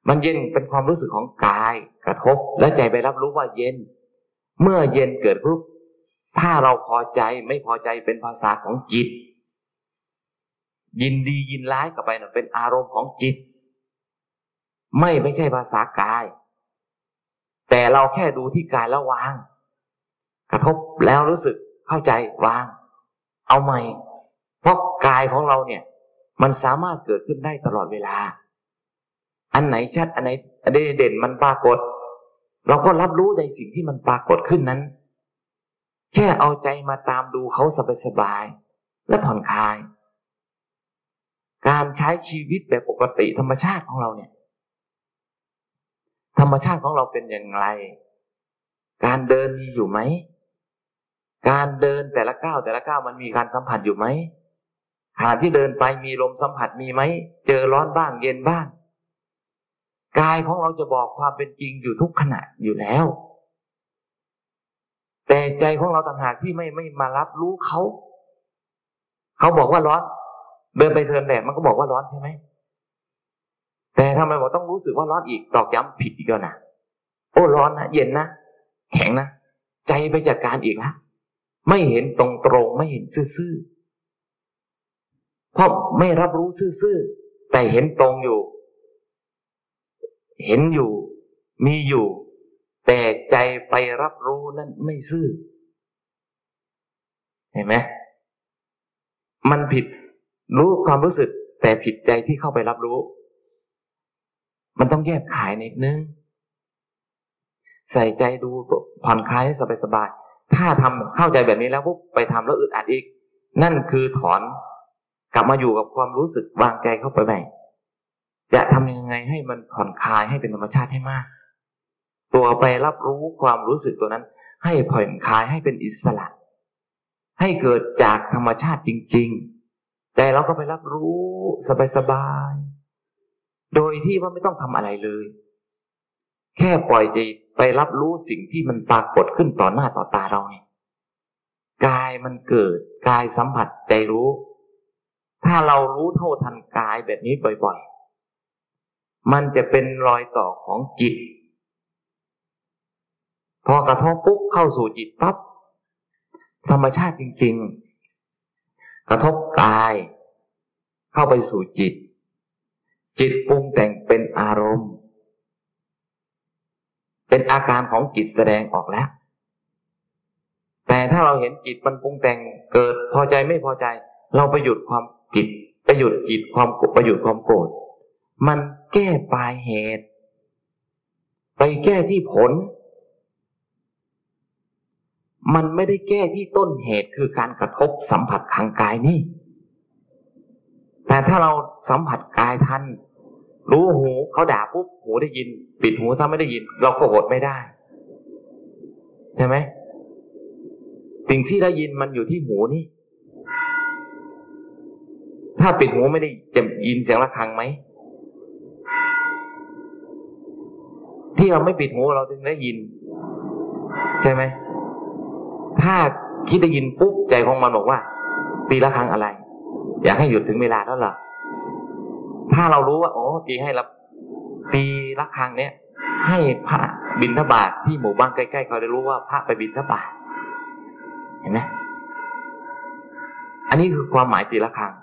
มันเย็นเป็นความรู้สึกของกายกระทบ และใจไปรับรู้ว่าเย็น เมื่อเย็นเกิดปุ๊บถ้าเราพอใจไม่พอใจเป็นภาษาของจิต ยินดียินร้ายกับไปนะเป็นอารมณ์ของจิต ไม่ไม่ใช่ภาษากาย แต่เราแค่ดูที่กายแล้ววาง กระทบแล้วรู้สึกเข้าใจวาง เอาใหม่ เพราะกายของเราเนี่ย มันสามารถเกิดขึ้นได้ตลอดเวลา อันไหนชัดอันไหนเด่นมันปรากฏ เราก็รับรู้ในสิ่งที่มันปรากฏขึ้นนั้น แค่เอาใจมาตามดูเขาสบายๆและผ่อนคลาย การใช้ชีวิตแบบปกติธรรมชาติของเราเนี่ย ธรรมชาติของเราเป็นอย่างไร การเดินมีอยู่ไหม การเดินแต่ละก้าวแต่ละก้าวมันมีการสัมผัสอยู่ไหมขณะที่เดินไปมีลมสัมผัสมีไหม เจอร้อนบ้างเย็นบ้าง กายของเราจะบอกความเป็นจริงอยู่ทุกขณะอยู่แล้ว แต่ใจของเราต่างหากที่ไม่ไม่มารับรู้เขา เขาบอกว่าร้อน เดินไปเทินแดดมันก็บอกว่าร้อนใช่ไหม แต่ทำไมบอกต้องรู้สึกว่าร้อนอีกตอกย้ำผิดอีกแล้วนะโอ้ร้อนนะเย็นนะแข็งนะใจไปจัดการอีกนะไม่เห็นตรงตรงไม่เห็นซื่อๆเพราะไม่รับรู้ซื่อๆแต่เห็นตรงอยู่ เห็นอยู่ มีอยู่ แต่ใจไปรับรู้นั้นไม่ซื่อ เห็นไหมมันผิดรู้ความรู้สึก แต่ผิดใจที่เข้าไปรับรู้ มันต้องแยกขายนิดนึง ใส่ใจดูผ่อนคลายให้สบายๆถ้าทำเข้าใจแบบนี้แล้วปุ๊บไปทำแล้วอึดอัดอีก นั่นคือถอนกลับมาอยู่กับความรู้สึกวางใจเข้าไปใหม่จะทำยังไงให้มันผ่อนคลายให้เป็นธรรมชาติให้มาก ตัวไปรับรู้ความรู้สึกตัวนั้น ให้ผ่อนคลายให้เป็นอิสระ ให้เกิดจากธรรมชาติจริง ๆ แต่เราก็ไปรับรู้สบายๆ โดยที่ว่าไม่ต้องทำอะไรเลย แค่ปล่อยใจไปรับรู้สิ่งที่มันปรากฏขึ้นต่อหน้าต่อตาเราเนี่ยกายมันเกิดกายสัมผัสใจรู้ ถ้าเรารู้เท่าทันกายแบบนี้บ่อยๆ มันจะเป็นรอยต่อของจิต พอกระทบปุ๊บเข้าสู่จิตปั๊บธรรมชาติจริงๆ กระทบกาย เข้าไปสู่จิต จิตปรุงแต่งเป็นอารมณ์ เป็นอาการของจิตแสดงออกแล้ว แต่ถ้าเราเห็นจิตมันปรุงแต่งเกิดพอใจไม่พอใจ เราไปหยุดความจิตไปหยุดจิตความไปหยุดความโกรธมันแก้ปลายเหตุ ไปแก้ที่ผล มันไม่ได้แก้ที่ต้นเหตุคือการกระทบสัมผัสทางกายนี่ แต่ถ้าเราสัมผัสกายทันรู้หูเขาด่าปุ๊บหูได้ยิน ปิดหูซะไม่ได้ยิน เราก็อดไม่ได้ใช่ไหมสิ่งที่ได้ยินมันอยู่ที่หูนี่ ถ้าปิดหูไม่ได้จะยินเสียงะระฆังไหมที่เราไม่ปิดหูเราถึงได้ยิน ใช่ไหมถ้าคิดได้ยินปุ๊บใจของมันบอกว่า ตีละครังอะไร อยากให้หยุดถึงเวลาแล้วเหรอถ้าเรารู้ว่าโอ๋อตีให้รับตีละครังเนี้ยให้พระบิณฑบาตที่หมู่บ้านใกล้ๆเขาได้รู้ว่าพระไปบิณฑบาตเห็นไหมอันนี้คือความหมายตีละครัง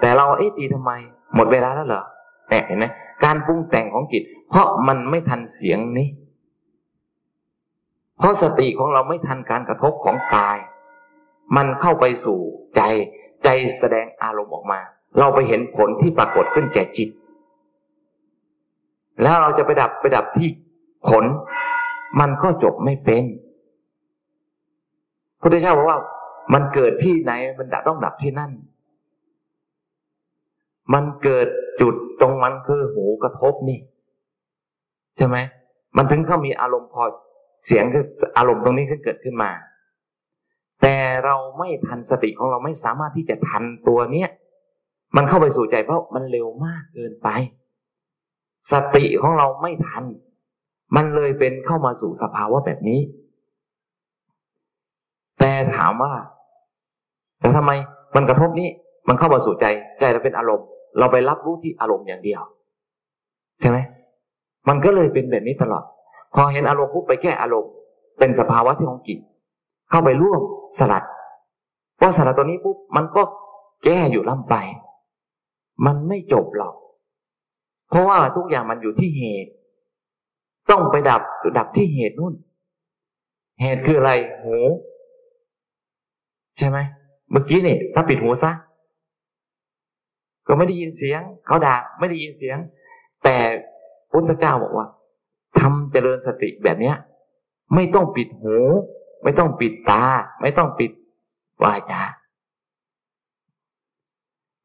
แต่เราเอ๊ะตีทำไม หมดเวลาแล้วเหรอเนี่ยเห็นไหมการปรุงแต่งของจิต เพราะมันไม่ทันเสียงนี้ เพราะสติของเราไม่ทันการกระทบของกาย มันเข้าไปสู่ใจใจแสดงอารมณ์ออกมา เราไปเห็นผลที่ปรากฏขึ้นแก่จิต แล้วเราจะไปดับไปดับที่ผล มันก็จบไม่เป็นพุทธเจ้าบอกว่า มันเกิดที่ไหนมันดับต้องดับที่นั่น มันเกิดจุดตรงมันคือหูกระทบนี่ ใช่ไหมมันถึงเขามีอารมณ์พอเสียงคืออารมณ์ตรงนี้ขึ้นเกิดขึ้นมา แต่เราไม่ทันสติของเราไม่สามารถที่จะทันตัวเนี้ยมันเข้าไปสู่ใจเพราะมันเร็วมากเกินไป สติของเราไม่ทัน มันเลยเป็นเข้ามาสู่สภาวะแบบนี้ แต่ถามว่า แต่ทำไมมันกระทบนี้ มันเข้ามาสู่ใจ ใจเราเป็นอารมณ์ เราไปรับรู้ที่อารมณ์อย่างเดียว ใช่ไหมมันก็เลยเป็นแบบนี้ตลอด พอเห็นอารมณ์ปุ๊บไปแก้อารมณ์ เป็นสภาวะที่ของจิต เข้าไปร่วมสลัดพอสลัดตัวนี้ปุ๊บมันก็แก้อยู่ล่ำไป มันไม่จบหรอก เพราะว่าทุกอย่างมันอยู่ที่เหตุ ต้องไปดับดับที่เหตุนู่น เหตุคืออะไรหูใช่ไหมเมื่อกี้เนี่ยถ้าปิดหูซะก็ไม่ได้ยินเสียง เขาด่าไม่ได้ยินเสียง แต่พุทธเจ้าบอกว่าทำเจริญสติแบบเนี้ย ไม่ต้องปิดหู ไม่ต้องปิดตา ไม่ต้องปิดวาจา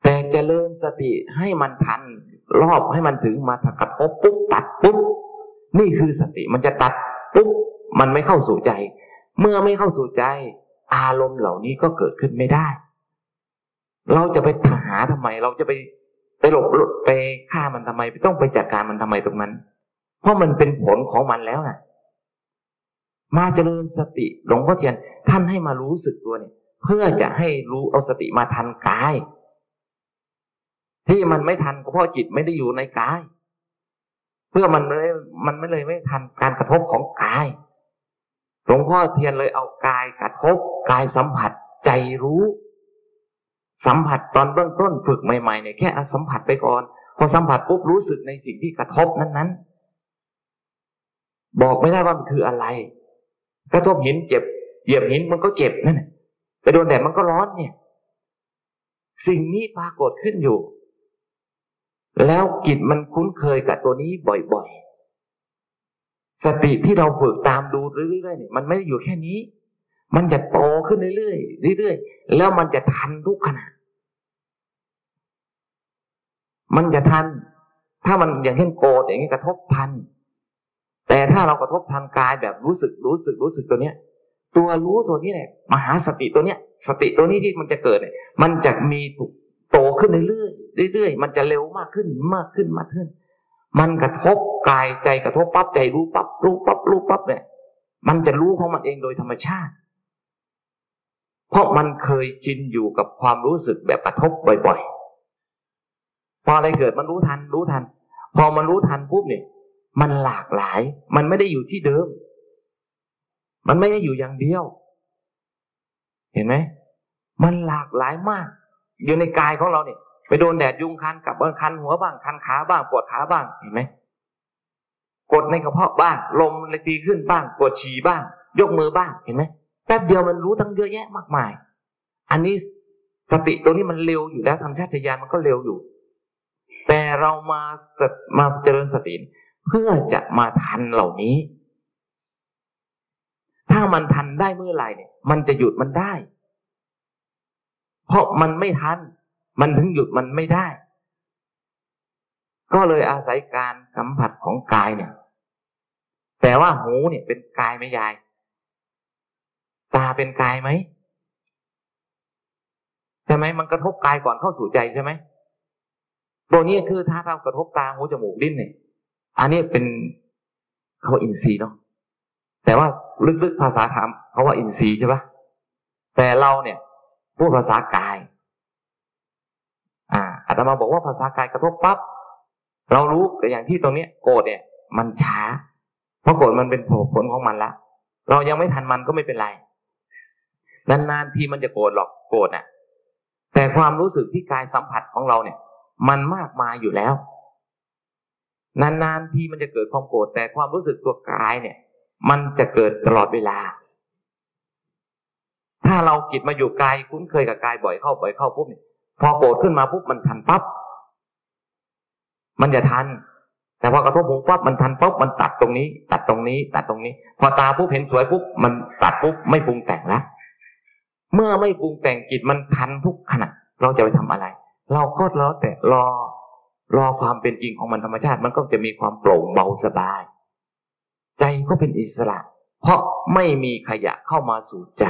แต่เจริญสติให้มันทัน รอบให้มันถึงมากระทบปุ๊บตัดปุ๊บนี่คือสติมันจะตัดปุ๊บมันไม่เข้าสู่ใจ เมื่อไม่เข้าสู่ใจ อารมณ์เหล่านี้ก็เกิดขึ้นไม่ได้ เราจะไปหาทำไม เราจะไปไปหลบไปฆ่ามันทำไม ไปต้องไปจัดการมันทำไมตรงนั้น เพราะมันเป็นผลของมันแล้วนะ มาเจริญสติหลวงพ่อเทียน ท่านให้มารู้สึกตัวเนี่ย เพื่อจะให้รู้เอาสติมาทันกาย ที่มันไม่ทันก็เพราะจิตไม่ได้อยู่ในกาย เพื่อมันไม่มันไม่เลยไม่ทันการกระทบของกายหลวงพ่อเทียนเลยเอากายกระทบกายสัมผัสใจรู้ สัมผัสตอนเบื้องต้นฝึกใหม่ๆเนี่ยแค่สัมผัสไปก่อน พอสัมผัสปุ๊บรู้สึกในสิ่งที่กระทบนั้นๆ บอกไม่ได้ว่ามันคืออะไร กระทบหินเจ็บเหยียบหินมันก็เจ็บนั่นแหละไปโดนแดดมันก็ร้อนเนี่ย สิ่งนี้ปรากฏขึ้นอยู่ แล้วกิจมันคุ้นเคยกับตัวนี้บ่อยๆ สติที่เราฝึกตามดูเรื่อยๆเนี่ยมันไม่ได้อยู่แค่นี้ มันจะโตขึ้นเรื่อยๆเรื่อยๆแล้วมันจะทันทุกขณะมันจะทัน ถ้ามันอย่างเช่นโกรธอย่างนี้กระทบทัน แต่ถ้าเรากระทบทางกายแบบรู้สึกรู้สึกรู้สึกตัวเนี้ย ตัวรู้ตัวนี้เนี่ยมหาสติตัวเนี้ย สติตัวนี้ที่มันจะเกิดเนี่ยมันจะมีโตขึ้นเรื่อยๆเรื่อยๆมันจะเร็วมากขึ้นมากขึ้นมากขึ้น มันกระทบกายใจกระทบปั๊บใจรู้ปั๊บรู้ปั๊บรู้ปั๊บเนี่ย มันจะรู้ของมันเองโดยธรรมชาติ เพราะมันเคยชินอยู่กับความรู้สึกแบบกระทบบ่อยๆพออะไรเกิดมันรู้ทันรู้ทัน พอมันรู้ทันปุ๊บเนี่ย มันหลากหลาย มันไม่ได้อยู่ที่เดิม มันไม่ได้อยู่อย่างเดียว เห็นไหม มันหลากหลายมาก อยู่ในกายของเราเนี่ย ไปโดนแดดยุงคันกับบางคันหัวบ้างคันขาบ้างปวดขาบ้าง เห็นไหม กดในกระเพาะบ้าง ลมเลยตีขึ้นบ้าง ปวดฉี่บ้าง ยกมือบ้าง เห็นไหม แป๊บเดียวมันรู้ตั้งเยอะแยะมากมาย อันนี้สติตัวนี้มันเร็วอยู่แล้วทำชาติยานมันก็เร็วอยู่ แต่เรามาสตมาเจริญสติ เพื่อจะมาทันเหล่านี้ ถ้ามันทันได้เมื่อไหร่เนี่ย มันจะหยุดมันได้ เพราะมันไม่ทัน มันถึงหยุดมันไม่ได้ ก็เลยอาศัยการสัมผัสของกายเนี่ยแต่ว่าหูเนี่ยเป็นกายไม่ยาย ตาเป็นกายไหมใช่ไหมมันกระทบกายก่อนเข้าสู่ใจใช่ไหมตัวนี้คือถ้าเรากระทบตาหูจมูกลิ้นเนี่ย อันนี้เป็นเขาว่าอินทรีย์เนาะแต่ว่าลึกๆภาษาถามเขาว่าอินทรีย์ใช่ปะแต่เราเนี่ยพูดภาษากาย อ่าอาตมาบอกว่าภาษากายกระทบปั๊บเรารู้แต่อย่างที่ตรงเนี้ยโกรธเนี่ย มันช้า เพราะโกรธมันเป็นผลของมันละเรายังไม่ทันมันก็ไม่เป็นไรนานๆทีมันจะโกรธหรอกโกรธน่ะ แต่ความรู้สึกที่กายสัมผัสของเราเนี่ย มันมากมายอยู่แล้ว นานๆทีมันจะเกิดความโกรธแต่ความรู้สึกตัวกายเนี่ย มันจะเกิดตลอดเวลา ถ้าเราจิตมาอยู่กายคุ้นเคยกับกายบ่อยเข้าบ่อยเข้าปุ๊บเนี่ยพอโกรธขึ้นมาปุ๊บมันทันปั๊บมันจะทัน แต่พอกระทบหูปั๊บมันทันปุ๊บมันตัดตรงนี้ ตัดตรงนี้ ตัดตรงนี้ พอตาปุ๊บเห็นสวยปุ๊บมันตัดปุ๊บไม่ปรุงแต่งแล้วเมื่อไม่ปรุงแต่งจิตมันทันทุกขณะเราจะไปทำอะไร เราก็รอแต่รอ รอความเป็นจริงของมันธรรมชาติมันก็จะมีความโปร่งเบาสบาย ใจก็เป็นอิสระ เพราะไม่มีขยะเข้ามาสู่ใจ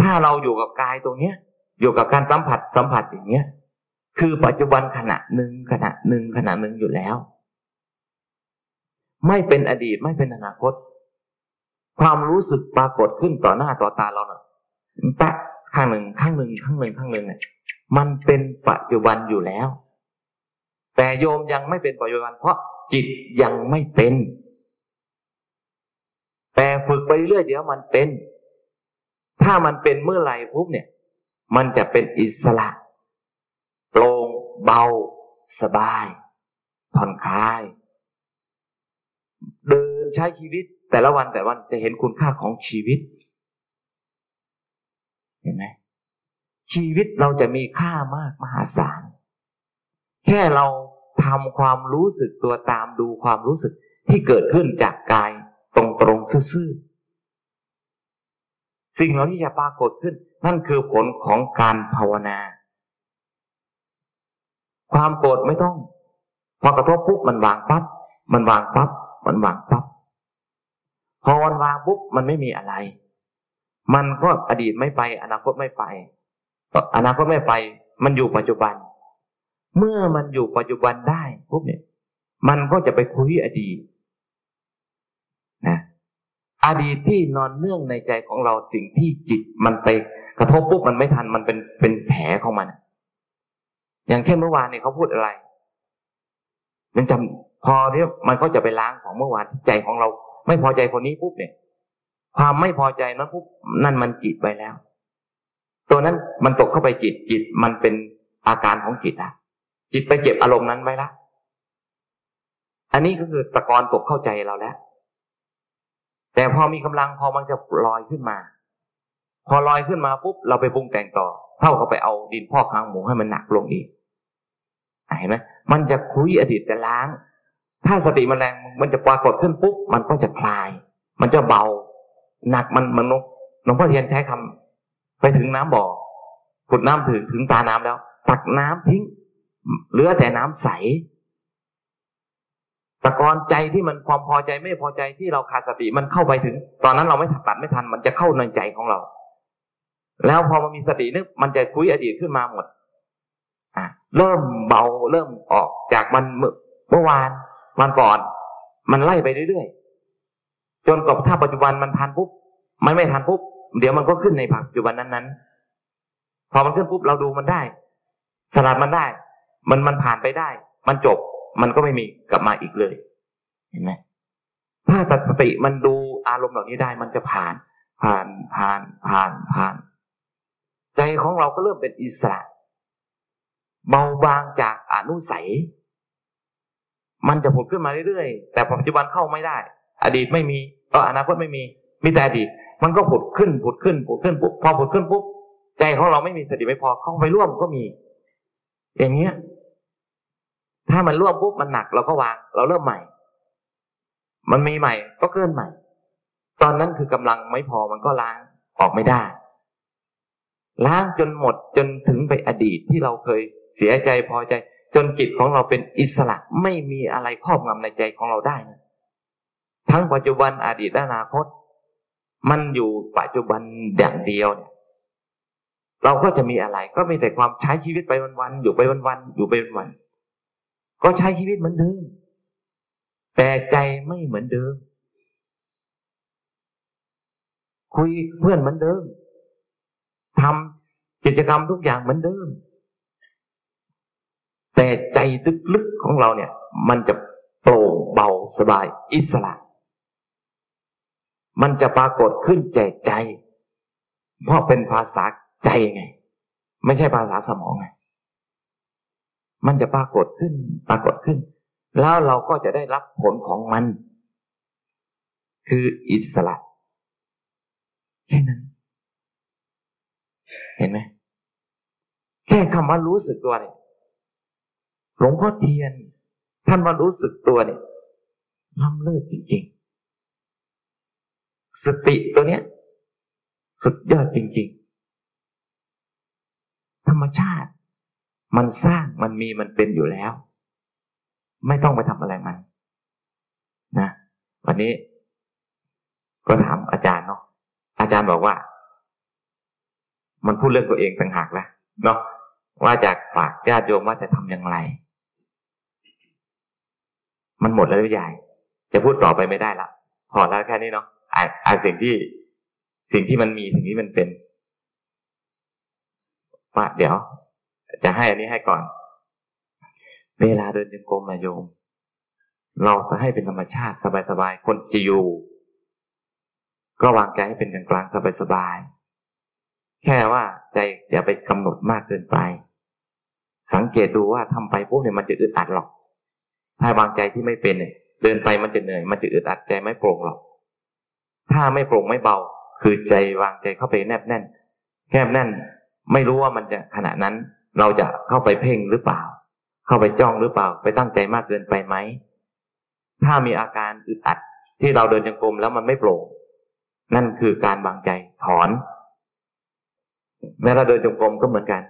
ถ้าเราอยู่กับกายตรงเนี้ย อยู่กับการสัมผัสสัมผัสอย่างเงี้ย คือปัจจุบันขณะหนึ่งขณะหนึ่งขณะหนึ่งอยู่แล้ว ไม่เป็นอดีตไม่เป็นอนาคต ความรู้สึกปรากฏขึ้นต่อหน้าต่อตาเราเนาะแปะข้างหนึ่งข้างหนึ่งข้างหนึ่งข้างหนึ่งเนี่ย มันเป็นปัจจุบันอยู่แล้ว แต่โยมยังไม่เป็นปัจจุบัน เพราะจิตยังไม่เป็น แต่ฝึกไปเรื่อยเดี๋ยวมันเป็น ถ้ามันเป็นเมื่อไหร่ปุ๊บเนี่ย มันจะเป็นอิสระโปร่งเบา สบายผ่อนคลาย เดินใช้ชีวิตแต่ละวันแต่ละวันจะเห็นคุณค่าของชีวิต เห็นไหม ชีวิตเราจะมีค่ามากมหาศาล แค่เราทำความรู้สึกตัวตามดูความรู้สึกที่เกิดขึ้นจากกายตรงๆซื่อสิ่งเหล่านี้จะปรากฏขึ้น นั่นคือผลของการภาวนา ความโกรธไม่ต้องพอกระทบปุ๊บมันวางปั๊บมันวางปั๊บมันวางปั๊บพอมันวางปุ๊บมันไม่มีอะไร มันก็อดีตไม่ไป อนาคตไม่ไป อนาคตไม่ไปมันอยู่ปัจจุบัน เมื่อมันอยู่ปัจจุบันได้ปุ๊บเนี่ย มันก็จะไปคุยอดีตนะอดีตที่นอนเนื่องในใจของเราสิ่งที่จิตมันไปกระทบปุ๊บมันไม่ทันมันเป็นเป็นแผลของมัน อย่างเช่นเมื่อวานเนี่ยเขาพูดอะไร มันจำพอเนี่ยมันก็จะไปล้างของเมื่อวานที่ใจของเรา ไม่พอใจคนนี้ปุ๊บเนี่ย ความไม่พอใจนั้นปุ๊บนั่นมันจิตไปแล้ว ตัวนั้นมันตกเข้าไปจิตจิตมันเป็นอาการของจิตอะจิตไปเก็บอารมณ์นั้นไว้ละอันนี้ก็คือตะกอนตกเข้าใจเราแล้ว แต่พอมีกำลังพอมันจะลอยขึ้นมา พอลอยขึ้นมาปุ๊บเราไปปรุงแต่งต่อ เท่ากับไปเอาดินพอกค้างหมูให้มันหนักลงอีกเห็นไหมมันจะคุยอดีตจะล้าง ถ้าสติมันแรงมันจะปรากฏขึ้นปุ๊บมันก็จะคลาย มันจะเบา หนักมันมันนกหลวงพ่อเทียนใช้คำ ไปถึงน้ำบ่อขุดน้ำถึงถึงตาน้ำแล้ว ตักน้ำทิ้ง เหลือแต่น้ำใสตะกอนใจที่มันความพอใจไม่พอใจที่เราขาดสติมันเข้าไปถึง ตอนนั้นเราไม่ตัดไม่ทัน มันจะเข้าในใจของเรา แล้วพอมันมีสตินึกมันจะคุยอดีตขึ้นมาหมดอะเริ่มเบาเริ่มออกจากมันเมื่อเมื่อวานวันก่อน มันไล่ไปเรื่อยๆจนกับถ้าปัจจุบันมันทันปุ๊บมันไม่ทันปุ๊บ เดี๋ยวมันก็ขึ้นในปัจจุบันนั้นๆ พอมันขึ้นปุ๊บเราดูมันได้ สลัดมันได้ มันมันผ่านไปได้ มันจบ มันก็ไม่มีกลับมาอีกเลย เห็นไหมถ้าตัดสติมันดูอารมณ์เหล่านี้ได้ มันจะผ่าน ผ่านผ่านผ่านผ่าน ใจของเราก็เริ่มเป็นอิสระ เบาบางจากอนุสัย มันจะผุดขึ้นมาเรื่อยๆ แต่ปัจจุบันเข้าไม่ได้ อดีตไม่มีเอออนาคตไม่มี มีแต่อดีต มันก็ผุดขึ้นผุดขึ้นผุดขึ้นปุ๊บพอผุดขึ้นปุ๊บใจของเราไม่มีสติไม่พอเข้าไปร่วมก็มี อย่างเงี้ย ถ้ามันร่วมปุ๊บมันหนักเราก็วาง เราเริ่มใหม่ มันมีใหม่ ก็เกินใหม่ ตอนนั้นคือกำลังไม่พอมันก็ล้างออกไม่ได้ ล้างจนหมดจนถึงไปอดีตที่เราเคยเสียใจพอใจ จนจิตของเราเป็นอิสระไม่มีอะไรครอบงำในใจของเราได้นะทั้งปัจจุบันอดีตและอนาคต มันอยู่ปัจจุบันอย่างเดียวเนี่ยเราก็จะมีอะไร ก็มีแต่ความใช้ชีวิตไปวันๆอยู่ไปวันๆอยู่ไปวันๆก็ใช้ชีวิตเหมือนเดิม แต่ใจไม่เหมือนเดิม คุยเพื่อนเหมือนเดิมทำกิจกรรมทุกอย่างเหมือนเดิม แต่ใจลึกๆของเราเนี่ย มันจะโปร่งเบาสบายอิสระ มันจะปรากฏขึ้นแก่ใจ เพราะเป็นภาษาใจไง ไม่ใช่ภาษาสมองไงมันจะปรากฏขึ้น ปรากฏขึ้น แล้วเราก็จะได้รับผลของมัน คืออิสระแค่นั้น เห็นไหมแค่คำว่ารู้สึกตัวเนี่ยหลวงพ่อเทียน ท่านว่ารู้สึกตัวเนี่ยล้ำเลิศจริง สติตัวเนี้ย สุดยอดจริง ๆ ธรรมชาติ มันสร้างมันมีมันเป็นอยู่แล้ว ไม่ต้องไปทำอะไรมัน นะวันนี้ ก็ถามอาจารย์เนาะอาจารย์บอกว่า มันพูดเรื่องตัวเองต่างหากแล้วเนาะว่าจากฝากญาติโยมว่าจะทำอย่างไร มันหมดแล้วหรือยังจะพูดต่อไปไม่ได้ละพอแล้วแค่นี้เนาะ อ่านอ่านสิ่งที่สิ่งที่มันมีสิ่งที่มันเป็นว่าเดี๋ยว จะให้อันนี้ให้ก่อน เวลาเดินจงกรมมาโยม เราจะให้เป็นธรรมชาติสบายๆคนจะอยู่ ก็วางใจให้เป็นกลางๆสบายๆแค่ว่าใจอย่าไปกำหนดมากเกินไป สังเกตดูว่าทำไปพวกเนี่ยมันจะอึดอัดหรอก ถ้าวางใจที่ไม่เป็นเนี่ยเดินไปมันจะเหนื่อยมันจะอึดอัดใจไม่โปร่งหรอก ถ้าไม่โปร่งไม่เบา คือใจวางใจเข้าไปแนบแน่น แนบแน่น ไม่รู้ว่ามันจะขณะนั้น เราจะเข้าไปเพ่งหรือเปล่า เข้าไปจ้องหรือเปล่า ไปตั้งใจมากเกินไปไหม ถ้ามีอาการอึดอัดที่เราเดินจงกรมแล้วมันไม่โปร่ง นั่นคือการวางใจถอน แม้เราเดินจงกรมก็เหมือนกัน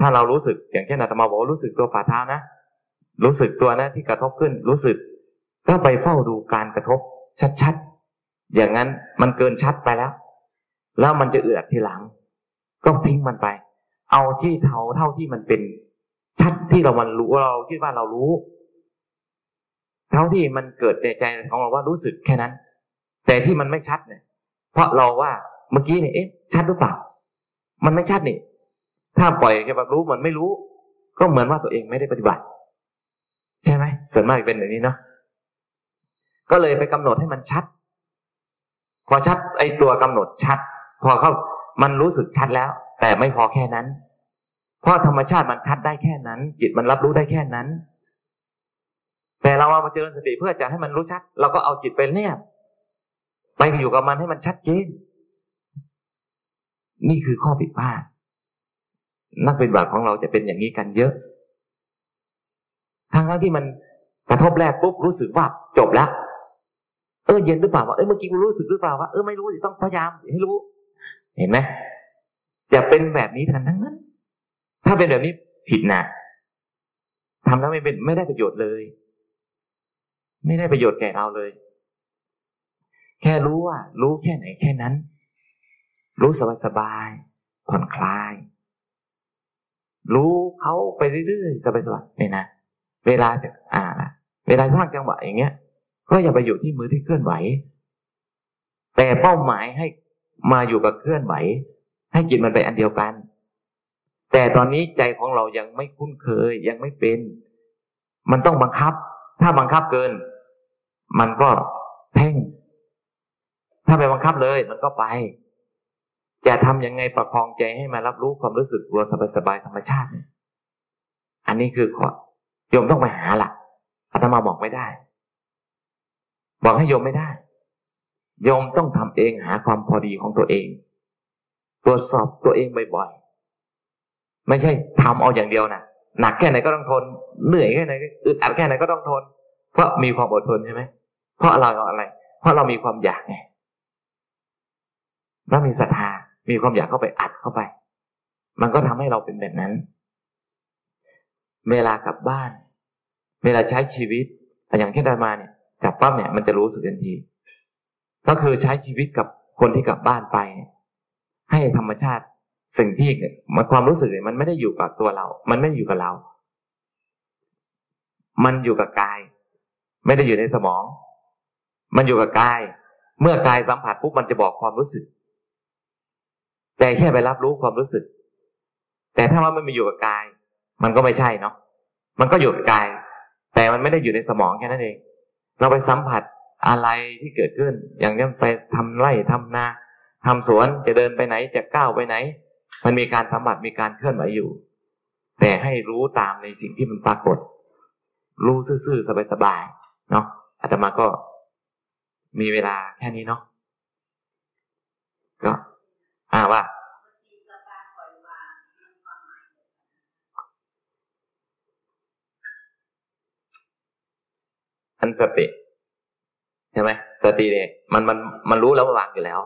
ถ้าเรารู้สึกอย่างเช่นอาตมาบอกว่ารู้สึกตัวฝ่าเท้านะ รู้สึกตัวนะที่กระทบขึ้น รู้สึก ก็ไปเฝ้าดูการกระทบชัดๆ อย่างนั้นมันเกินชัดไปแล้ว แล้วมันจะเอือดทีหลัง ก็ทิ้งมันไป เอาที่เท่าเท่าที่มันเป็นชัดที่เรามันรู้เราคิดว่าเรารู้ เท่าที่มันเกิดในใจของเราว่ารู้สึกแค่นั้น แต่ที่มันไม่ชัดเนี่ย เพราะเราว่าเมื่อกี้เนี่ยเอ๊ะชัดหรือเปล่า มันไม่ชัดนี่ ถ้าปล่อยแค่แบบรู้เหมือนไม่รู้ ก็เหมือนว่าตัวเองไม่ได้ปฏิบัติ ใช่ไหมส่วนมากเป็นแบบนี้เนาะก็เลยไปกำหนดให้มันชัด อชัดไอตัวกำหนดชัด พอเขามันรู้สึกชัดแล้ว แต่ไม่พอแค่นั้น เพราะธรรมชาติมันชัดได้แค่นั้น จิตมันรับรู้ได้แค่นั้น แต่เราเอามาเจริญสติเพื่อจะให้มันรู้ชัด เราก็เอาจิตไปแนบไปอยู่กับมันให้มันชัดเจนนี่คือข้อผิดพลาดนักปฏิบัติของเราจะเป็นอย่างนี้กันเยอะทั้งที่มันกระทบแรกปุ๊บรู้สึกว่าจบแล้ว เออเย็นหรือเปล่าว่าเออเมื่อกี้กูรู้สึกหรือเปล่าว่าเออไม่รู้จะต้องพยายามให้รู้ เห็นไหมจะเป็นแบบนี้ทันทั้งนั้น ถ้าเป็นแบบนี้ผิดนะทำแล้วไม่เป็นไม่ได้ประโยชน์เลย ไม่ได้ประโยชน์แก่เราเลย แค่รู้ว่า รู้แค่ไหนแค่นั้น รู้สบายสบายๆผ่อนคลาย รู้เขาไปเรื่อยๆสบายๆเนี่ยนะเวลาจะอ่า เวลาสร้างจังหวะอย่างเงี้ย ก็อย่าไปอยู่ที่มือที่เคลื่อนไหว แต่เป้าหมายให้มาอยู่กับเคลื่อนไหว ให้จิตมันไปอันเดียวกัน แต่ตอนนี้ใจของเรายังไม่คุ้นเคยยังไม่เป็น มันต้องบังคับ ถ้าบังคับเกิน มันก็เพ่ง ถ้าไปบังคับเลย มันก็ไป จะทำยังไงประคองใจให้มารับรู้ความรู้สึกตัวสบายๆธรรมชาติเนี่ยอันนี้คือขอโยมต้องไปหาล่ะอาตมาบอกไม่ได้ บอกให้โยมไม่ได้ โยมต้องทำเองหาความพอดีของตัวเอง ตรวจสอบตัวเองบ่อยๆ ไม่ใช่ทำเอาอย่างเดียวนะหนักแค่ไหนก็ต้องทน เหนื่อยแค่ไหนอึดอัดแค่ไหนก็ต้องทน เพราะมีความอดทนใช่ไหม เพราะเราอะไร เพราะเรามีความอยากไงแล้วมีศรัทธา มีความอยากเข้าไปอัดเข้าไป มันก็ทำให้เราเป็นแบบนั้น เวลากลับบ้าน เวลาใช้ชีวิตอย่างเช่นดามาเนี่ย กลับปั๊บเนี่ยมันจะรู้สึกทันที ก็คือใช้ชีวิตกับคคนที่กลับบ้านไป ให้ธรรมชาติสิ่งที่มันความรู้สึกเนี่ยมันไม่ได้อยู่กับตัวเรา มันไม่ได้อยู่กับเรา มันอยู่กับกาย ไม่ได้อยู่ในสมอง มันอยู่กับกาย เมื่อกายสัมผัสปุ๊บมันจะบอกความรู้สึก แต่แค่ไปรับรู้ความรู้สึก แต่ถ้าว่ามันไม่อยู่กับกาย มันก็ไม่ใช่เนาะมันก็อยู่กับกาย แต่มันไม่ได้อยู่ในสมองแค่นั้นเอง เราไปสัมผัสอะไรที่เกิดขึ้น อย่างเช่นไปทำไร่ทำนาทำสวนจะเดินไปไหนจะก้าวไปไหน มันมีการสัมผัสมีการเคลื่อนไหวอยู่ แต่ให้รู้ตามในสิ่งที่มันปรากฏ รู้ซื่อๆสบายๆเนาะอาตมาก็มีเวลาแค่นี้เนาะก็อ่าว่า อันสติใช่ไหมสติเนี่ยมันมันมันรู้แล้วว่างอยู่แล้ว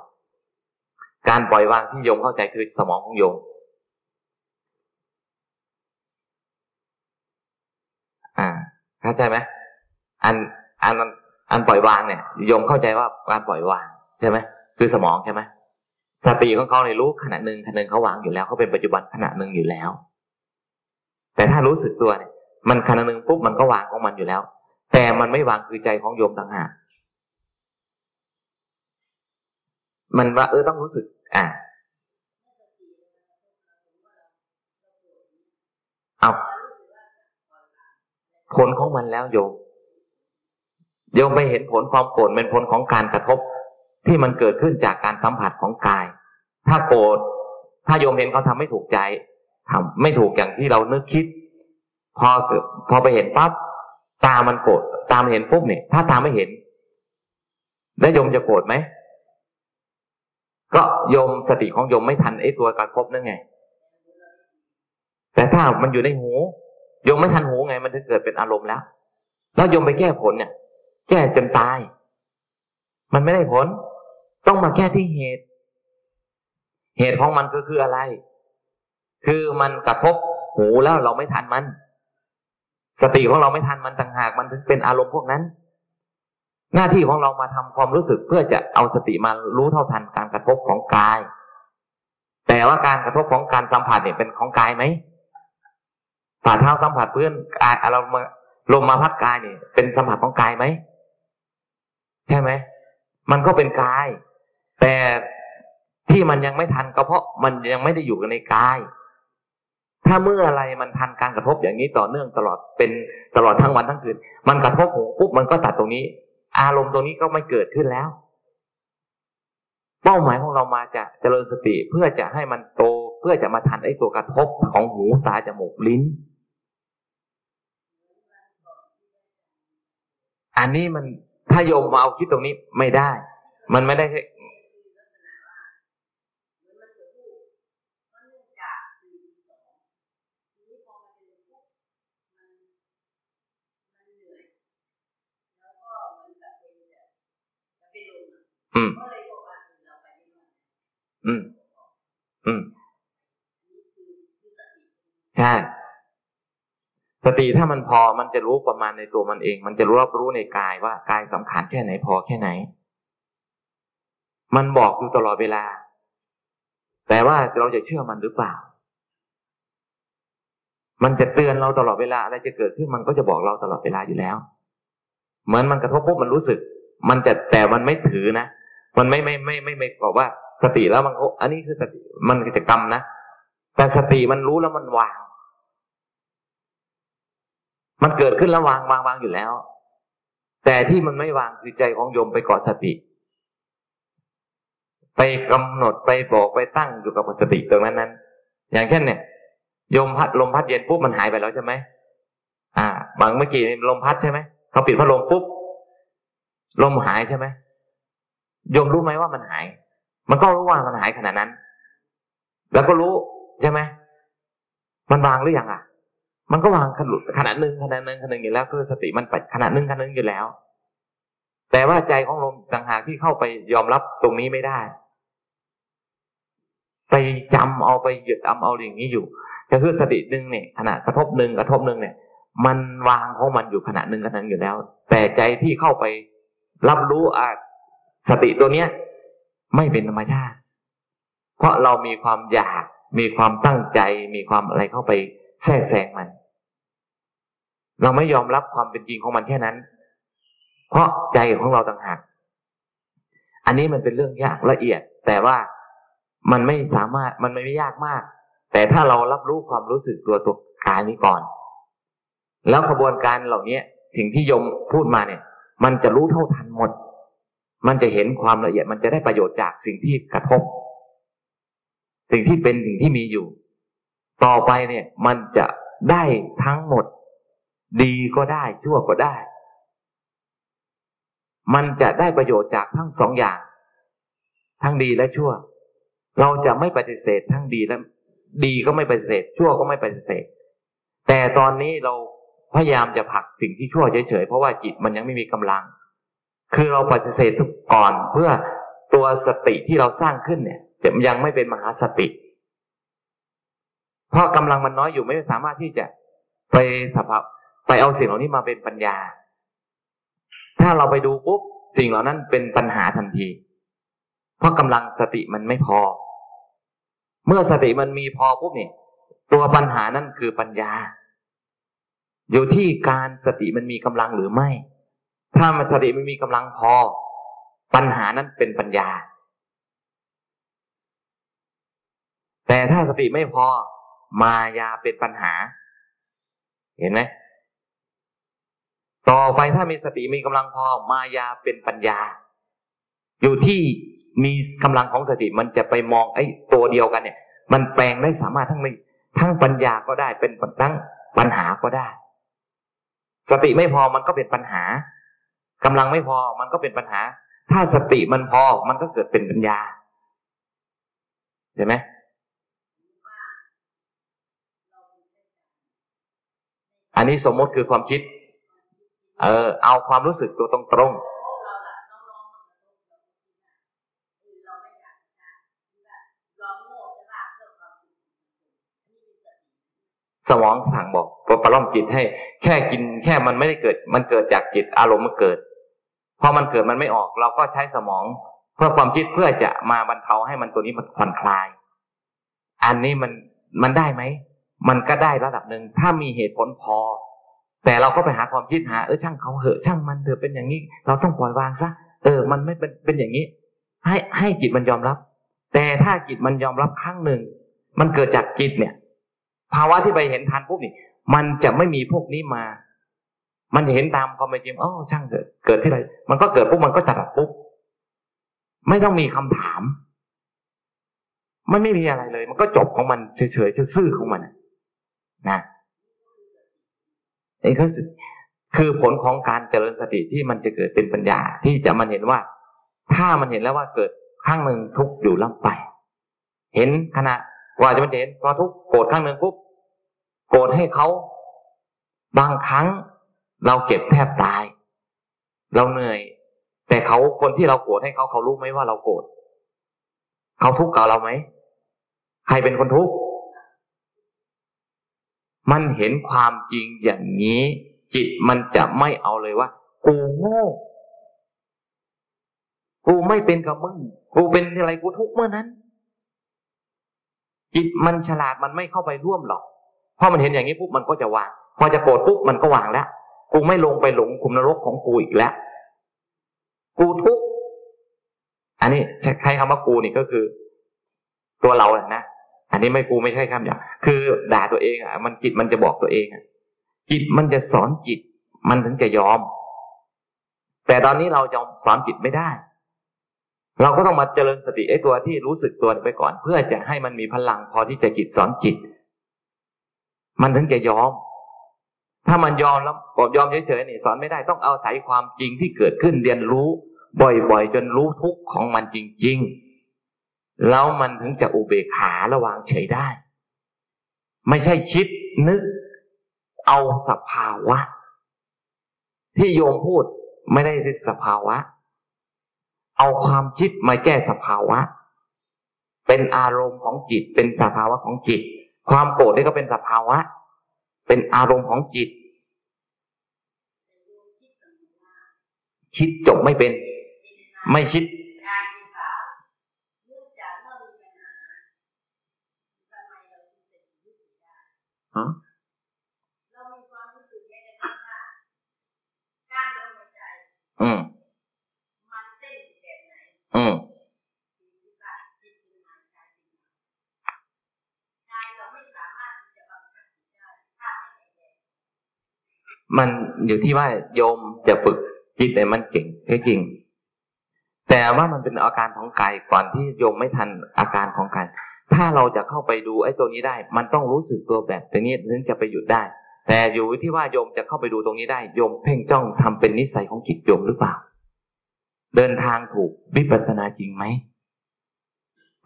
การปล่อยวางที่โยมเข้าใจคือสมองของโยมอ่าเข้าใจไหมอันอันอันปล่อยวางเนี่ยโยมเข้าใจว่าการปล่อยวางใช่ไหมคือสมองใช่ไหมสติของเขาในยรู้ขณะหนึ่งขณะหนึ่งเขาวางอยู่แล้วเขาเป็นปัจจุบันขณะหนึ่งอยู่แล้ว แต่ถ้ารู้สึกตัวเนี่ย มันขณะหนึ่งปุ๊บมันก็วางของมันอยู่แล้ว แต่มันไม่วางคือใจของโยมต่างหากมันว่าเออต้องรู้สึก อ่าเอาผลของมันแล้วโยมโยมไปเห็นผลความโกรธเป็นผลของการกระทบที่มันเกิดขึ้นจากการสัมผัสของกาย ถ้าโกรธถ้าโยมเห็นเขาทำไม่ถูกใจทำไม่ถูกอย่างที่เรานึกคิด พอพอไปเห็นปั๊บ ตามันโกรธตามนเห็นปุ๊บเนี่ย ถ้าตาไม่เห็น แล้วโยมจะโกรธไหมก็โยมสติของโยมไม่ทันไอ้ตัวกระทบนั่นไง แต่ถ้ามันอยู่ในหูโยมไม่ทันหูไง มันจะเกิดเป็นอารมณ์แล้ว แล้วโยมไปแก้ผลเนี่ย แก้จนตาย มันไม่ได้ผล ต้องมาแก้ที่เหตุ เหตุของมันก็คืออะไร คือมันกระทบหูแล้วเราไม่ทันมัน สติของเราไม่ทันมันต่างหากมันถึงเป็นอารมณ์พวกนั้น หน้าที่ของเรามาทำความรู้สึกเพื่อจะเอาสติมารู้เท่าทันการกระทบของกาย แต่ว่าการกระทบของการสัมผัสเนี่ยเป็นของกายไหมฝ่าเท้าสัมผัสเพื่อนกายเรามาลมมาพัดกายเนี่ยเป็นสัมผัสของกายไหมใช่ไหมมันก็เป็นกาย แต่ที่มันยังไม่ทันก็เพราะมันยังไม่ได้อยู่กันในกาย ถ้าเมื่ออะไรมันทันการกระทบอย่างนี้ต่อเนื่องตลอดเป็นตลอดทั้งวันทั้งคืน มันกระทบหูปุ๊บมันก็ตัดตรงนี้ อารมณ์ตรงนี้ก็ไม่เกิดขึ้นแล้ว เป้าหมายของเรามาจะเจริญสติเพื่อจะให้มันโตเพื่อจะมาทันไอ้ตัวกระทบของหูตาจมูกลิ้น อันนี้มันถ้าโยมมาเอาคิดตรงนี้ไม่ได้ มันไม่ได้ใช่ อืม อืม อืมใช่สติถ้ามันพอมันจะรู้ประมาณในตัวมันเอง มันจะรู้รับรู้ในกายว่ากายสำคัญแค่ไหนพอแค่ไหน มันบอกอยู่ตลอดเวลา แต่ว่าเราจะเชื่อมันหรือเปล่า มันจะเตือนเราตลอดเวลาอะไรจะเกิดขึ้นมันก็จะบอกเราตลอดเวลาอยู่แล้ว เหมือนมันกระทบปุ๊บมันรู้สึก มันจะแต่มันไม่ถือนะ มันไม่ไม่ไม่ไม่ไม่บอกว่าสติแล้วมันก็อันนี้คือสติมันกิจกรรมนะแต่สติมันรู้แล้วมันวาง มันเกิดขึ้นแล้ววางวางวางอยู่แล้ว แต่ที่มันไม่วางคือใจของโยมไปเกาะสติ ไปกำหนดไปบอกไปตั้งอยู่กับสติตรงนั้นนั้นอย่างเช่นเนี่ยโยมพัดลมพัดเย็นปุ๊บมันหายไปแล้วใช่ไหมอ่า บางเมื่อกี้ลมพัดใช่ไหมเขาปิดพัดลมปุ๊บลมหายใช่ไหม โยมรู้ไหมว่ามันหาย มันก็รู้ว่ามันหายขนาดนั้น แล้วก็รู้ใช่ไหมมันวางหรือยังอะ มันก็วางขนาดหนึ่งขนาดหนึ่งขนาดหนึ่งอยู่แล้ว คือสติมันไปขนาดหนึ่งขนาดหนึ่งอยู่แล้ว แต่ว่าใจของลมต่างหากที่เข้าไปยอมรับตรงนี้ไม่ได้ ไปจำเอาไปหยุดจำเอาอย่างนี้อยู่ก็คือสติหนึ่งเนี่ยขณะกระทบหนึ่งกระทบหนึ่งเนี่ย มันวางของมันอยู่ขณะหนึ่งขณะหนึ่งอยู่แล้ว แต่ใจที่เข้าไปรับรู้อะ สติตัวเนี้ย ไม่เป็นธรรมชาติ เพราะเรามีความอยาก มีความตั้งใจ มีความอะไรเข้าไปแทรกแซงมัน เราไม่ยอมรับความเป็นจริงของมันแค่นั้น เพราะใจของเราต่างหากอันนี้มันเป็นเรื่องยากละเอียด แต่ว่ามันไม่สามารถมันไม่ยากมาก แต่ถ้าเรารับรู้ความรู้สึกตัวตัวกายนี้ก่อน แล้วกระบวนการเหล่านี้สิ่งที่ยมพูดมาเนี่ย มันจะรู้เท่าทันหมด มันจะเห็นความละเอียดมันจะได้ประโยชน์จากสิ่งที่กระทบ สิ่งที่เป็นสิ่งที่มีอยู่ ต่อไปเนี่ย มันจะได้ทั้งหมด ดีก็ได้ชั่วก็ได้ มันจะได้ประโยชน์จากทั้งสองอย่าง ทั้งดีและชั่ว เราจะไม่ปฏิเสธทั้งดีและดีก็ไม่ปฏิเสธ ชั่วก็ไม่ปฏิเสธ แต่ตอนนี้เราพยายามจะผลักสิ่งที่ชั่วเฉยๆเพราะว่าจิตมันยังไม่มีกำลัง คือเราปฏิเสธทุกก่อนเพื่อตัวสติที่เราสร้างขึ้นเนี่ยจะยังไม่เป็นมหาสติ เพราะกำลังมันน้อยอยู่ไม่สามารถที่จะไปสภาพไปเอาสิ่งเหล่านี้มาเป็นปัญญา ถ้าเราไปดูปุ๊บสิ่งเหล่านั้นเป็นปัญหาทันที เพราะกำลังสติมันไม่พอ เมื่อสติมันมีพอปุ๊บเนี่ยตัวปัญหานั่นคือปัญญา อยู่ที่การสติมันมีกำลังหรือไม่ ถ้ามันสติมันมีกำลังพอ ปัญหานั้นเป็นปัญญา แต่ถ้าสติไม่พอ มายาเป็นปัญหา เห็นไหมต่อไปถ้ามีสติมีกำลังพอ มายาเป็นปัญญา อยู่ที่มีกำลังของสติมันจะไปมองไอ้ตัวเดียวกันเนี่ย มันแปลงได้สามารถทั้งมีทั้งปัญญาก็ได้เป็นทั้งปัญหาก็ได้ สติไม่พอมันก็เป็นปัญหา กำลังไม่พอมันก็เป็นปัญหา ถ้าสติมันพอมันก็เกิดเป็นปัญญาเห็นไหมอันนี้สมมติคือความคิด เออเอาความรู้สึกตัวตรงๆ สมองสั่งบอกปล่อมจิตให้ แค่กินแค่มันไม่ได้เกิด มันเกิดจากจิตอารมณ์มันเกิดพอมันเกิดมันไม่ออกเราก็ใช้สมอง เพื่อความคิดเพื่อจะมาบรรเทาให้มันตัวนี้มันผ่อนคลาย อันนี้มันมันได้ไหมมันก็ได้ระดับหนึ่งถ้ามีเหตุผลพอ แต่เราก็ไปหาความคิดหาเออช่างเขาเหอะช่างมันเถอะเป็นอย่างนี้ เราต้องปล่อยวางซะเออ มันไม่เป็นเป็นอย่างนี้ ให้ให้จิตมันยอมรับ แต่ถ้าจิตมันยอมรับครั้งหนึ่ง มันเกิดจากจิตเนี่ย ภาวะที่ไปเห็นทันปุ๊บนี่ มันจะไม่มีพวกนี้มา มันจะเห็นตามความเป็นจริงอ๋อช่างเกิดเกิดที่ไรมันก็เกิดปุ๊บมันก็ตัดปุ๊บไม่ต้องมีคำถาม มันไม่มีอะไรเลย มันก็จบของมันเฉยๆซื่อของมันนะนี่ก็คือผลของการเจริญสติที่มันจะเกิดเป็นปัญญา ที่จะมันเห็นว่า ถ้ามันเห็นแล้วว่าเกิดข้างหนึ่งทุกอยู่ล่ำไป เห็นขณะ ว่าจะไมันเห็นพอทุกโกรธข้างหนึ่งปุ๊บโกรธให้เขา บางครั้งเราเก็บแทบตาย เราเหนื่อย แต่เขาคนที่เราโกรธให้เขาเขารู้ไหมว่าเราโกรธเขาทุกข์กับเราไหมใครเป็นคนทุกข์มันเห็นความจริงอย่างนี้ จิตมันจะไม่เอาเลยว่า กูโง่กูไม่เป็นกับมึง กูเป็นอะไรกูทุกข์เมื่อนั้น จิตมันฉลาดมันไม่เข้าไปร่วมหรอกพอมันเห็นอย่างนี้ปุ๊บมันก็จะวาง พอจะโกรธปุ๊บมันก็วางแล้วกูไม่ลงไปหลงคุมนรกของกูอีกแล้ว กูทุกอันนี้ใช้คำว่ากูนี่ก็คือ ตัวเราแหละนะอันนี้ไม่กูไม่ใช่คำอย่างคือด่าตัวเองอะมันจิตมันจะบอกตัวเองอะจิตมันจะสอนจิต มันถึงจะยอม แต่ตอนนี้เรายอมสอนจิตไม่ได้ เราก็ต้องมาเจริญสติไอ้ตัวที่รู้สึกตัวไปก่อน เพื่อจะให้มันมีพลังพอที่จะจิตสอนจิต มันถึงจะยอม ถ้ามันยอมแล้วบอกยอมเฉยๆนี่สอนไม่ได้ต้องเอาศัยความจริงที่เกิดขึ้นเรียนรู้ บ่อยๆ จนรู้ทุกข์ของมันจริง ๆ แล้วมันถึงจะอุเบกขาระวางเฉยได้ ไม่ใช่คิดนึก เอาสภาวะ ที่โยมพูดไม่ได้สภาวะ เอาความคิดมาแก้สภาวะ เป็นอารมณ์ของจิต เป็นสภาวะของจิต ความโกรธนี่ก็เป็นสภาวะ เป็นอารมณ์ของจิต คิดจบไม่เป็น ไม่คิดอืม อืมมันอยู่ที่ว่าโยมจะฝึกจิตเนี่ยมันเก่งก็จริง แต่ว่ามันเป็นอาการของกายก่อนที่โยมไม่ทันอาการของกายถ้าเราจะเข้าไปดูไอ้ตัวนี้ได้ มันต้องรู้สึกตัวแบบตัวนี้ถึงจะไปหยุดได้ แต่อยู่ที่ว่าโยมจะเข้าไปดูตรงนี้ได้ โยมเพ่งจ้องทำเป็นนิสัยของจิตโยมหรือเปล่า เดินทางถูกวิปัสสนาจริงไหม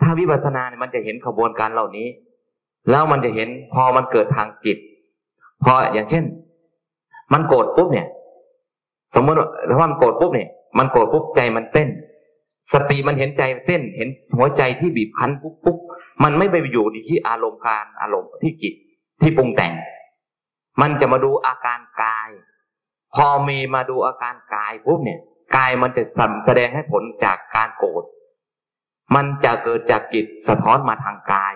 ถ้าวิปัสสนาเนี่ยมันจะเห็นขบวนการเหล่านี้ แล้วมันจะเห็นพอมันเกิดทางจิต พออย่างเช่น มันโกรธปุ๊บเนี่ย สมมติถ้ามันโกรธปุ๊บเนี่ย มันโกรธปุ๊บใจมันเต้น สติมันเห็นใจเต้น เห็นหัวใจที่บีบคั้นปุ๊บปุ๊บมันไม่ไปอยู่ที่อารมณ์การอารมณ์ที่จิตที่ปรุงแต่ง มันจะมาดูอาการกาย พอมีมาดูอาการกายปุ๊บเนี่ย กายมันจะสัแสดงให้ผลจากการโกรธมันจะเกิดจากจิตสะท้อนมาทางกาย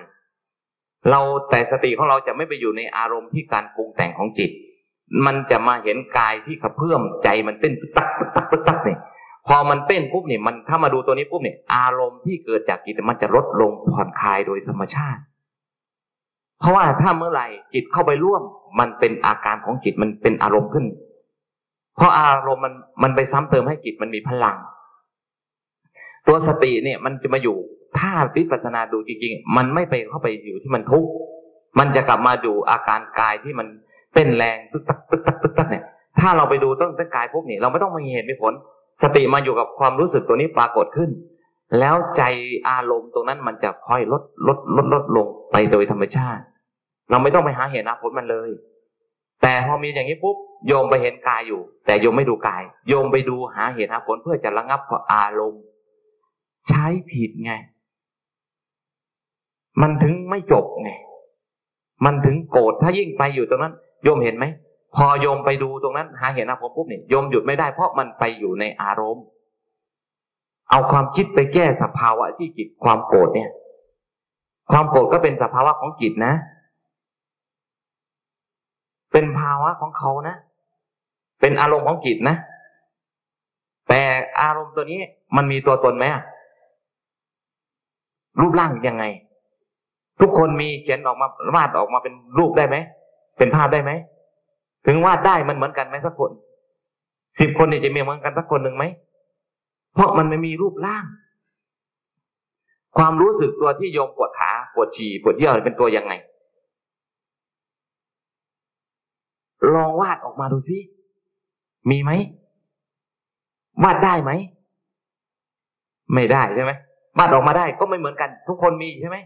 เราแต่สติของเราจะไม่ไปอยู่ในอารมณ์ที่การปรุงแต่งของจิต มันจะมาเห็นกายที่กระเพื่อมใจมันเต้นตักตักตึกตักเนี่ยพอมันเต้นปุ๊บเนี่ยมันถ้ามาดูตัวนี้ปุ๊บเนี่ยอารมณ์ที่เกิดจากจิตมันจะลดลงผ่อนคลายโดยธรรมชาติ เพราะว่าถ้าเมื่อไหร่จิตเข้าไปร่วม มันเป็นอาการของจิตมันเป็นอารมณ์ขึ้น เพราะอารมณ์มันมันไปซ้ำเติมให้จิตมันมีพลัง ตัวสติเนี่ย มันจะมาอยู่ถ้าวิปัสสนาดูจริงๆ มันไม่ไปเข้าไปอยู่ที่มันทุกข์มันจะกลับมาดูอาการกายที่มันเต้นแรงตึกตักตึกตักตึกตักเนี่ยถ้าเราไปดูต้นต้นกายปุ๊บเนี่ยเราไม่ต้องมีเหตุมีผล สติมาอยู่กับความรู้สึกตัวนี้ปรากฏขึ้น แล้วใจอารมณ์ตรงนั้นมันจะค่อยลดลดลดลดลงไปโดยธรรมชาติ เราไม่ต้องไปหาเหตุหาผลมันเลย แต่พอมีอย่างนี้ปุ๊บ โยมไปเห็นกายอยู่ แต่โยมไม่ดูกาย โยมไปดูหาเหตุหาผลเพื่อจะระงับอารมณ์ ใช้ผิดไง มันถึงไม่จบไงมันถึงโกรธถ้ายิ่งไปอยู่ตรงนั้น โยมเห็นไหมพอโยมไปดูตรงนั้น หาเหตุหาผลปุ๊บเนี่ยโยมหยุดไม่ได้เพราะมันไปอยู่ในอารมณ์ เอาความคิดไปแก้สภาวะที่จิตความโกรธเนี่ย ความโกรธก็เป็นสภาวะของจิตนะ เป็นภาวะของเขานะ เป็นอารมณ์ของจิตนะ แต่อารมณ์ตัวนี้มันมีตัวตนไหมอะรูปร่างยังไง ทุกคนมีเขียนออกมาวาดออกมาเป็นรูปได้ไหม เป็นภาพได้ไหม ถึงวาดได้มันเหมือนกันไหมสักคนสิบคนเนี่ยจะมีเหมือนกันสักคนหนึ่งไหม เพราะมันไม่มีรูปร่าง ความรู้สึกตัวที่โยมปวดขาปวดฉี่ปวดเยี่ยวเป็นตัวยังไง ลองวาดออกมาดูสิ มีไหมวาดได้ไหม ไม่ได้ใช่ไหมวาดออกมาได้ก็ไม่เหมือนกัน ทุกคนมีใช่ไหม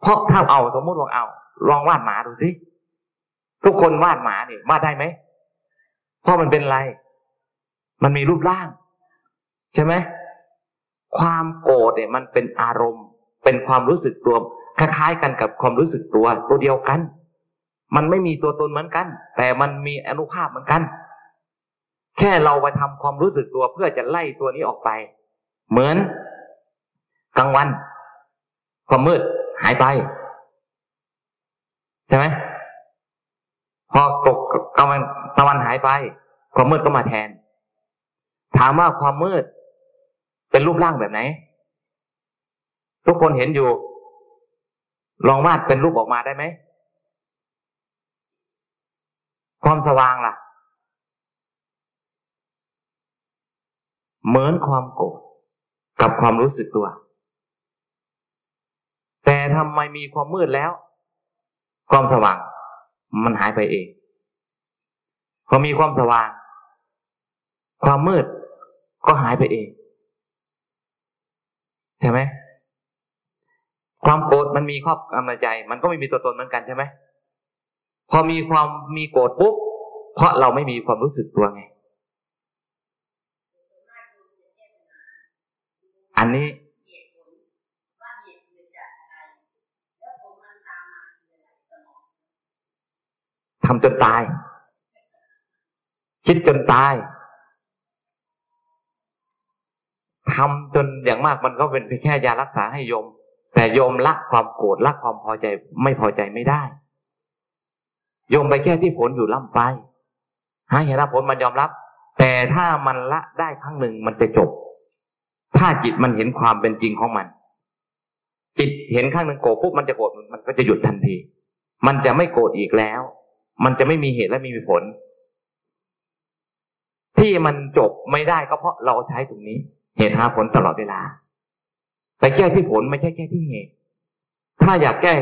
เพราะถ้าเอาสมมติว่าเอาลองวาดหมาดูสิทุกคนวาดหมาเนี่ยวาดได้ไหมเพราะมันเป็นอะไร มันมีรูปร่าง ใช่ไหมความโกรธเนี่ย มันเป็นอารมณ์ เป็นความรู้สึกตัวคล้ายๆกันกับความรู้สึกตัวตัวเดียวกัน มันไม่มีตัวตนเหมือนกัน แต่มันมีอนุภาพเหมือนกัน แค่เราไปทำความรู้สึกตัวเพื่อจะไล่ตัวนี้ออกไป เหมือนกลางวัน ความมืดหายไป ใช่ไหมพอตกกลางวันตะวันหายไป ความมืดก็มาแทน ถามว่าความมืด เป็นรูปร่างแบบไหน ทุกคนเห็นอยู่ ลองวาดเป็นรูปออกมาได้ไหม ความสว่างล่ะ เหมือนความโกรธกับความรู้สึกตัว แต่ทำไมมีความมืดแล้ว ความสว่าง มันหายไปเอง พอมีความสว่าง ความมืดก็หายไปเอง ใช่ไหมความโกรธมันมีครอบกำลังใจ มันก็ไม่มีตัวตนเหมือนกันใช่ไหม พอมีความมีโกรธปุ๊บเพราะเราไม่มีความรู้สึกตัวไง อันนี้ ทำจนตาย คิดจนตายทำจนอย่างมากมันก็เป็นเพียงแค่ยารักษาให้โยม แต่โยมละความโกรธละความพอใจไม่พอใจไม่ได้ โยมไปแก้ที่ผลอยู่ล่ำไปหาเหตุและผลมันยอมรับ แต่ถ้ามันละได้ครั้งหนึ่งมันจะจบ ถ้าจิตมันเห็นความเป็นจริงของมัน จิตเห็นข้างหนึ่งโกรธปุ๊บมันจะโกรธมันก็จะหยุดทันที มันจะไม่โกรธอีกแล้ว มันจะไม่มีเหตุและไม่มีผล ที่มันจบไม่ได้ก็เพราะเราใช้ตรงนี้ เหตุหาผลตลอดเวลา ไปแก้ที่ผลไม่ใช่แก้ที่เหตุ ถ้าอยากแก้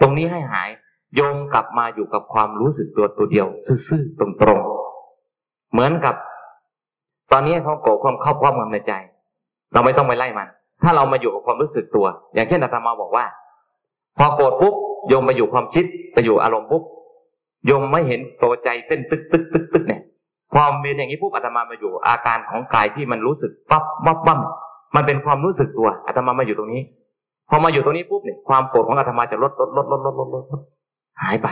ตรงนี้ให้หาย โยมกลับมาอยู่กับความรู้สึกตัวตัวเดียว ซื่อๆตรงๆ เหมือนกับ ตอนนี้เขาโกรธความเข้าความมันในใจ เราไม่ต้องไปไล่มัน ถ้าเรามาอยู่กับความรู้สึกตัว อย่างเช่นอาตมาบอกว่า พอโกรธปุ๊บโยมไปอยู่ความคิดไปอยู่อารมณ์ปุ๊บโยมไม่เห็นตัวใจเต้นตึกตึกตึกตึกเนี่ยความเป็นอย่างนี้ปุ๊บอาตมามาอยู่อาการของกายที่มันรู้สึกปั๊บปั๊บปั๊บมันเป็นความรู้สึกตัวอาตมามาอยู่ตรงนี้ พอมาอยู่ตรงนี้ปุ๊บเนี่ยความโกรธของอาตมาจะลดลดลดลดลดลด หายไป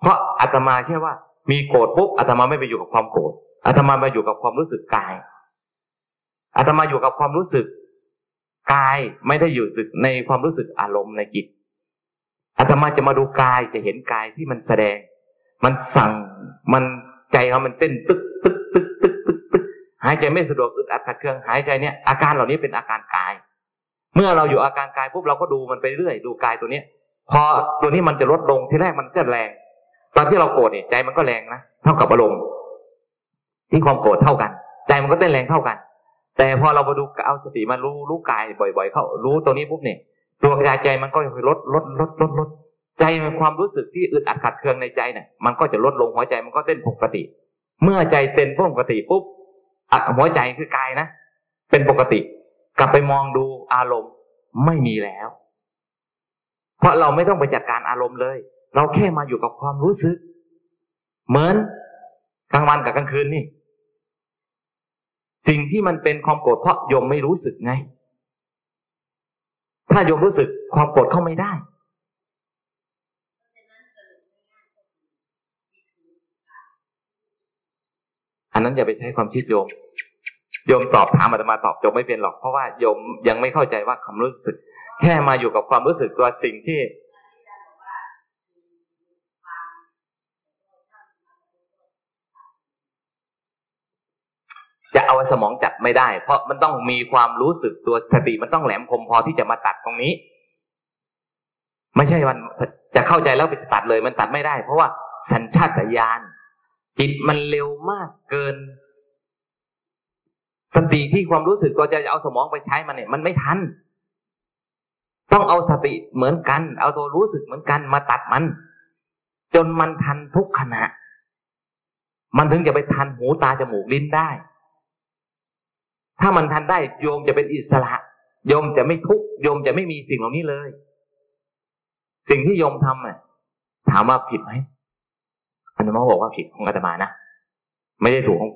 เพราะอาตมาเชื่อว่า มีโกรธปุ๊บอาตมาไม่ไปอยู่กับความโกรธอาตมามาอยู่กับความรู้สึกกายอาตมาอยู่กับความรู้สึกกายไม่ได้อยู่สึกในความรู้สึกอารมณ์ในจิตอาตมาจะมาดูกายจะเห็นกายที่มันแสดง มันสั่งมันใจเขามันเต้นตึกตึกตึกตึกตึกตึกหายใจไม่สะดวกอึดอัดขัดเคืองหายใจเนี่ยอาการเหล่านี้เป็นอาการกาย เมื่อเราอยู่อาการกายปุ๊บเราก็ดูมันไปเรื่อย ดูกายตัวเนี้ย พอตัวนี้มันจะลดลงที่แรกมันก็แรง ตอนที่เราโกรธเนี่ยใจมันก็แรงนะเท่ากับอารมณ์ที่ความโกรธเท่ากันใจมันก็เต้นแรงเท่ากัน แต่พอเรามาดูเอาสติมารู้รู้กายบ่อย ๆ เข้ารู้ตัวนี้ปุ๊บเนี่ยตัวกายใจมันก็จะลดลดลดลดลดใจความรู้สึกที่อึดอัดขัดเคืองในใจเนี่ยมันก็จะลดลงหัวใจมันก็เต้นปกติ เมื่อใจเต้นปกติปุ๊บหัวใจคือกายนะ เป็นปกติ กลับไปมองดูอารมณ์ไม่มีแล้ว เพราะเราไม่ต้องไปจัดการอารมณ์เลย เราแค่มาอยู่กับความรู้สึก เหมือนกลางวันกับกลางคืนนี่ สิ่งที่มันเป็นความโกรธเพราะโยมไม่รู้สึกไง ถ้าโยมรู้สึกความโกรธเข้าไม่ได้อันนั้นอย่าไปใช้ความคิดโยม โยมตอบถามอาตมาตอบโยมไม่เป็นหรอก เพราะว่าโยมยังไม่เข้าใจว่าความรู้สึก แค่มาอยู่กับความรู้สึกตัวสิ่งที่ จะเอาสมองจัดไม่ได้ เพราะมันต้องมีความรู้สึกตัวสติมันต้องแหลมคมพอที่จะมาตัดตรงนี้ ไม่ใช่วันจะเข้าใจแล้วไปตัดเลย มันตัดไม่ได้ เพราะว่าสัญชาตญาณจิตมันเร็วมากเกิน สติที่ความรู้สึกตัวจะเอาสมองไปใช้มันเนี่ย มันไม่ทัน ต้องเอาสติเหมือนกัน เอาตัวรู้สึกเหมือนกันมาตัดมัน จนมันทันทุกขณะ มันถึงจะไปทันหูตาจมูกลิ้นได้ ถ้ามันทันได้โยมจะเป็นอิสระโยมจะไม่ทุกโยมจะไม่มีสิ่งเหล่านี้เลย สิ่งที่โยมทำอะถามว่าผิดไหมอาตมาบอกว่าผิดของอาตมานะไม่ได้ถูกของ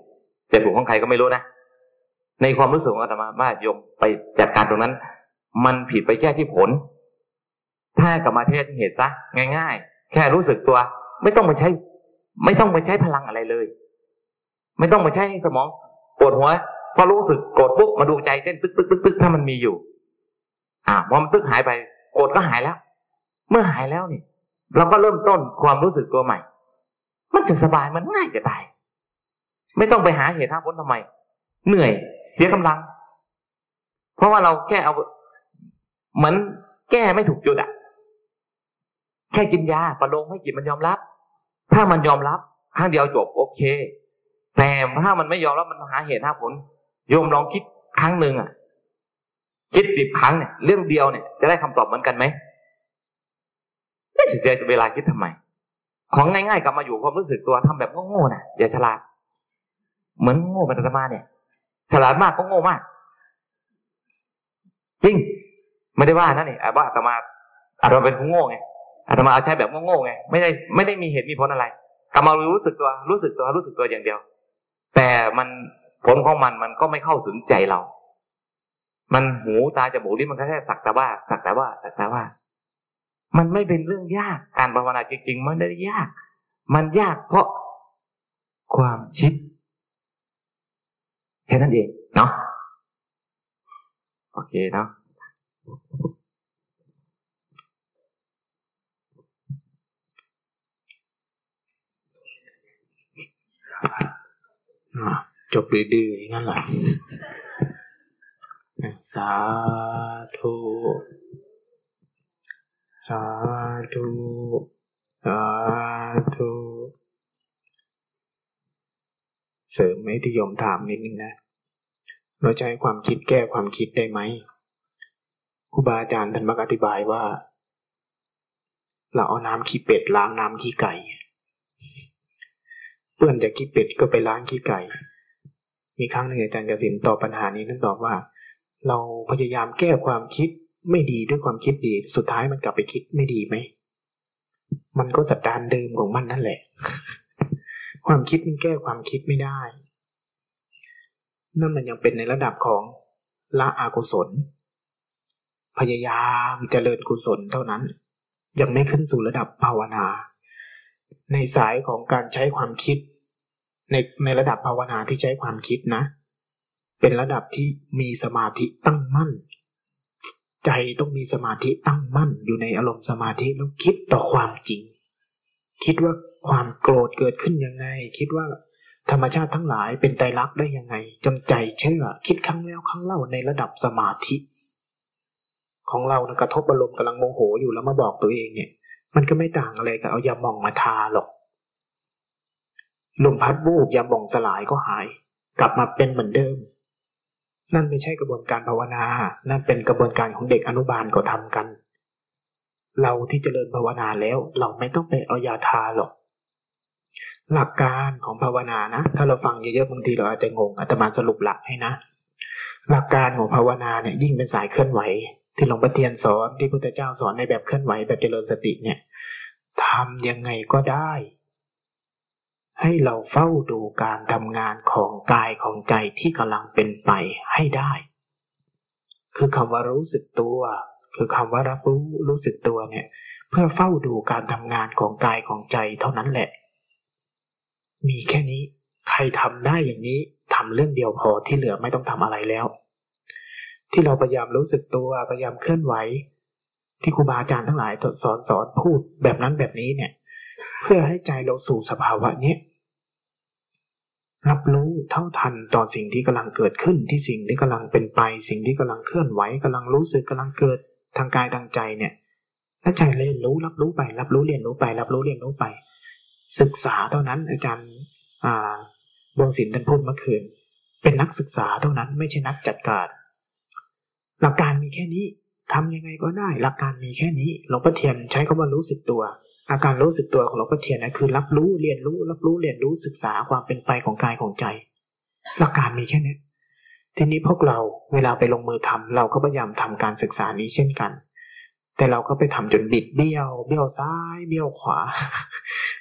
จะถูกของใครก็ไม่รู้นะในความรู้สึกของอาตมาว่าโยมไปจัดการตรงนั้น มันผิดไปแค่ที่ผล ถ้ากลับมาเทศเหตุซะง่าย ๆ แค่รู้สึกตัว ไม่ต้องไปใช้ ไม่ต้องไปใช้พลังอะไรเลย ไม่ต้องไปใช้สมองปวดหัวพอรู้สึกโกรธปุ๊บมาดูใจเต้นตึกตึกตึกตึกถ้ามันมีอยู่ อ่าพอมันตึกหายไปโกรธก็หายแล้ว เมื่อหายแล้วนี่เราก็เริ่มต้นความรู้สึกตัวใหม่ มันจะสบายมันง่ายจะตาย ไม่ต้องไปหาเหตุทาผลทำไม เหนื่อยเสียกำลัง เพราะว่าเราแค่เอา มือนแก้ไม่ถูกจุดอะแค่กินยาประโลมให้จิตมันยอมรับ ถ้ามันยอมรับครั้งเดียวจบโอเค แต่ถ้ามันไม่ยอมรับมันหาเหตุหาผลโยมลองคิดครั้งหนึ่งอะคิดสิบครั้งเนี่ยเรื่องเดียวเนี่ยจะได้คำตอบเหมือนกันไหมไม่เสียเวลาคิดทำไม ของง่ายๆกลับมาอยู่ความรู้สึกตัวทำแบบโง่ๆนะอย่าฉลาด เหมือนโง่ป็นอาตมาเนี่ย ฉลาดมากก็โง่มากจริง ไม่ได้ว่านะนี่ว่าอาตมาอาตมาเป็นผู้โง่ไงอาตมาเอาใช้แบบโง่ๆไงไม่ได้ไม่ได้มีเหตุมีผลอะไรกลับมารู้สึกตัวรู้สึกตัวรู้สึกตัวอย่างเดียว แต่มันผลของมันมันก็ไม่เข้าถึงใจเรา มันหูตาจมูกนี่มันแค่สักแต่ว่า สักแต่ว่า สักแต่ว่า มันไม่เป็นเรื่องยากการภาวนาจริงๆ มันไม่ได้ยาก มันยากเพราะความคิดแค่นั้นเองเนาะโอเคเนาะ จบดื้อๆงั้นหรอสาธุสาธุสาธุเสริมไมตที่ยมถามนิดนึงนะ เราใช้ความคิดแก้ความคิดได้ไหม ครูบาอาจารย์ท่านมักอธิบายว่า เราเอาน้ำขี้เป็ดล้างน้ำขี้ไก่เปื้อนจากขี้เป็ดก็ไปล้างขี้ไก่ มีครั้งหนึ่งอาจารย์กสินตอบปัญหานี้ท่านตอบว่า เราพยายามแก้ความคิดไม่ดีด้วยความคิดดี สุดท้ายมันกลับไปคิดไม่ดีไหมมันก็สัตดานเดิมของมันนั่นแหละ ความคิดมันแก้ความคิดไม่ได้นั่นมันยังเป็นในระดับของละอากุศล พยายามเจริญกุศลเท่านั้น ยังไม่ขึ้นสู่ระดับภาวนา ในสายของการใช้ความคิด ในในระดับภาวนาที่ใช้ความคิดนะ เป็นระดับที่มีสมาธิตั้งมั่น ใจต้องมีสมาธิตั้งมั่นอยู่ในอารมณ์สมาธิแล้วคิดต่อความจริง คิดว่าความโกรธเกิดขึ้นยังไง คิดว่าธรรมชาติทั้งหลายเป็นไตรลักษณ์ได้ยังไงจนใจเชื่อคิดครั้งแล้วครั้งเล่าในระดับสมาธิ ของเรานะกระทบอารมณ์กำลังโมโหอยู่แล้วมาบอกตัวเองเนี่ย มันก็ไม่ต่างอะไรกับเอายาหมองมาทาหรอกลมพัดวูบยาหมองสลายก็หาย กลับมาเป็นเหมือนเดิม นั่นไม่ใช่กระบวนการภาวนา นั่นเป็นกระบวนการของเด็กอนุบาลก็ทำกัน เราที่เจริญภาวนาแล้ว เราไม่ต้องไปเอายาทาหรอก หลักการของภาวนานะ ถ้าเราฟังเยอะๆบางทีเราอาจจะงงอาตมาสรุปหลักให้นะหลักการของภาวนาเนี่ยยิ่งเป็นสายเคลื่อนไหว ที่หลวงพ่อเทียนสอนที่พุทธเจ้าสอนในแบบเคลื่อนไหวแบบเจริญสติเนี่ยทำยังไงก็ได้ ให้เราเฝ้าดูการทำงานของกายของใจที่กำลังเป็นไปให้ได้ คือคำว่ารู้สึกตัว คือคำว่ารับรู้รู้สึกตัวเนี่ย เพื่อเฝ้าดูการทำงานของกายของใจเท่านั้นแหละ มีแค่นี้ ใครทำได้อย่างนี้ทำเรื่องเดียวพอที่เหลือไม่ต้องทำอะไรแล้ว ที่เราพยายามรู้สึกตัวพยายามเคลื่อนไหว ที่ครูบาอาจารย์ทั้งหลายสอนสอนพูดแบบนั้นแบบนี้เนี่ย เพื่อให้ใจเราสู่สภาวะเนี้ยรับรู้เท่าทันต่อสิ่งที่กำลังเกิดขึ้นที่สิ่งที่กำลังเป็นไป สิ่งที่กำลังเคลื่อนไหวกำลังรู้สึกกำลังเกิดทางกายทางใจเนี่ยถ้าใจเรียนรู้รับรู้ไป รับรู้เรียนรู้ไป รับรู้เรียนรู้ไป ศึกษาเท่านั้น อาจารย์อ่าดวงศิลป์ท่านพูดเมื่อคืน เป็นนักศึกษาเท่านั้นไม่ใช่นักจัดการ หลักการมีแค่นี้ทำยังไงก็ได้ หลักการมีแค่นี้หลวงพ่อเทียนใช้คำว่ารู้สึกตัว อาการรู้สึกตัวของหลวงพ่อเทียนนะคือ รับรู้เรียนรู้ รับรู้เรียนรู้ศึกษาความเป็นไปของกายของใจ หลักการมีแค่นี้ทีนี้พวกเราเวลาไปลงมือทำเราก็พยายามทำการศึกษานี้เช่นกัน แต่เราก็ไปทำจนบิดเบี้ยว เบี้ยวซ้าย เบี้ยวขวา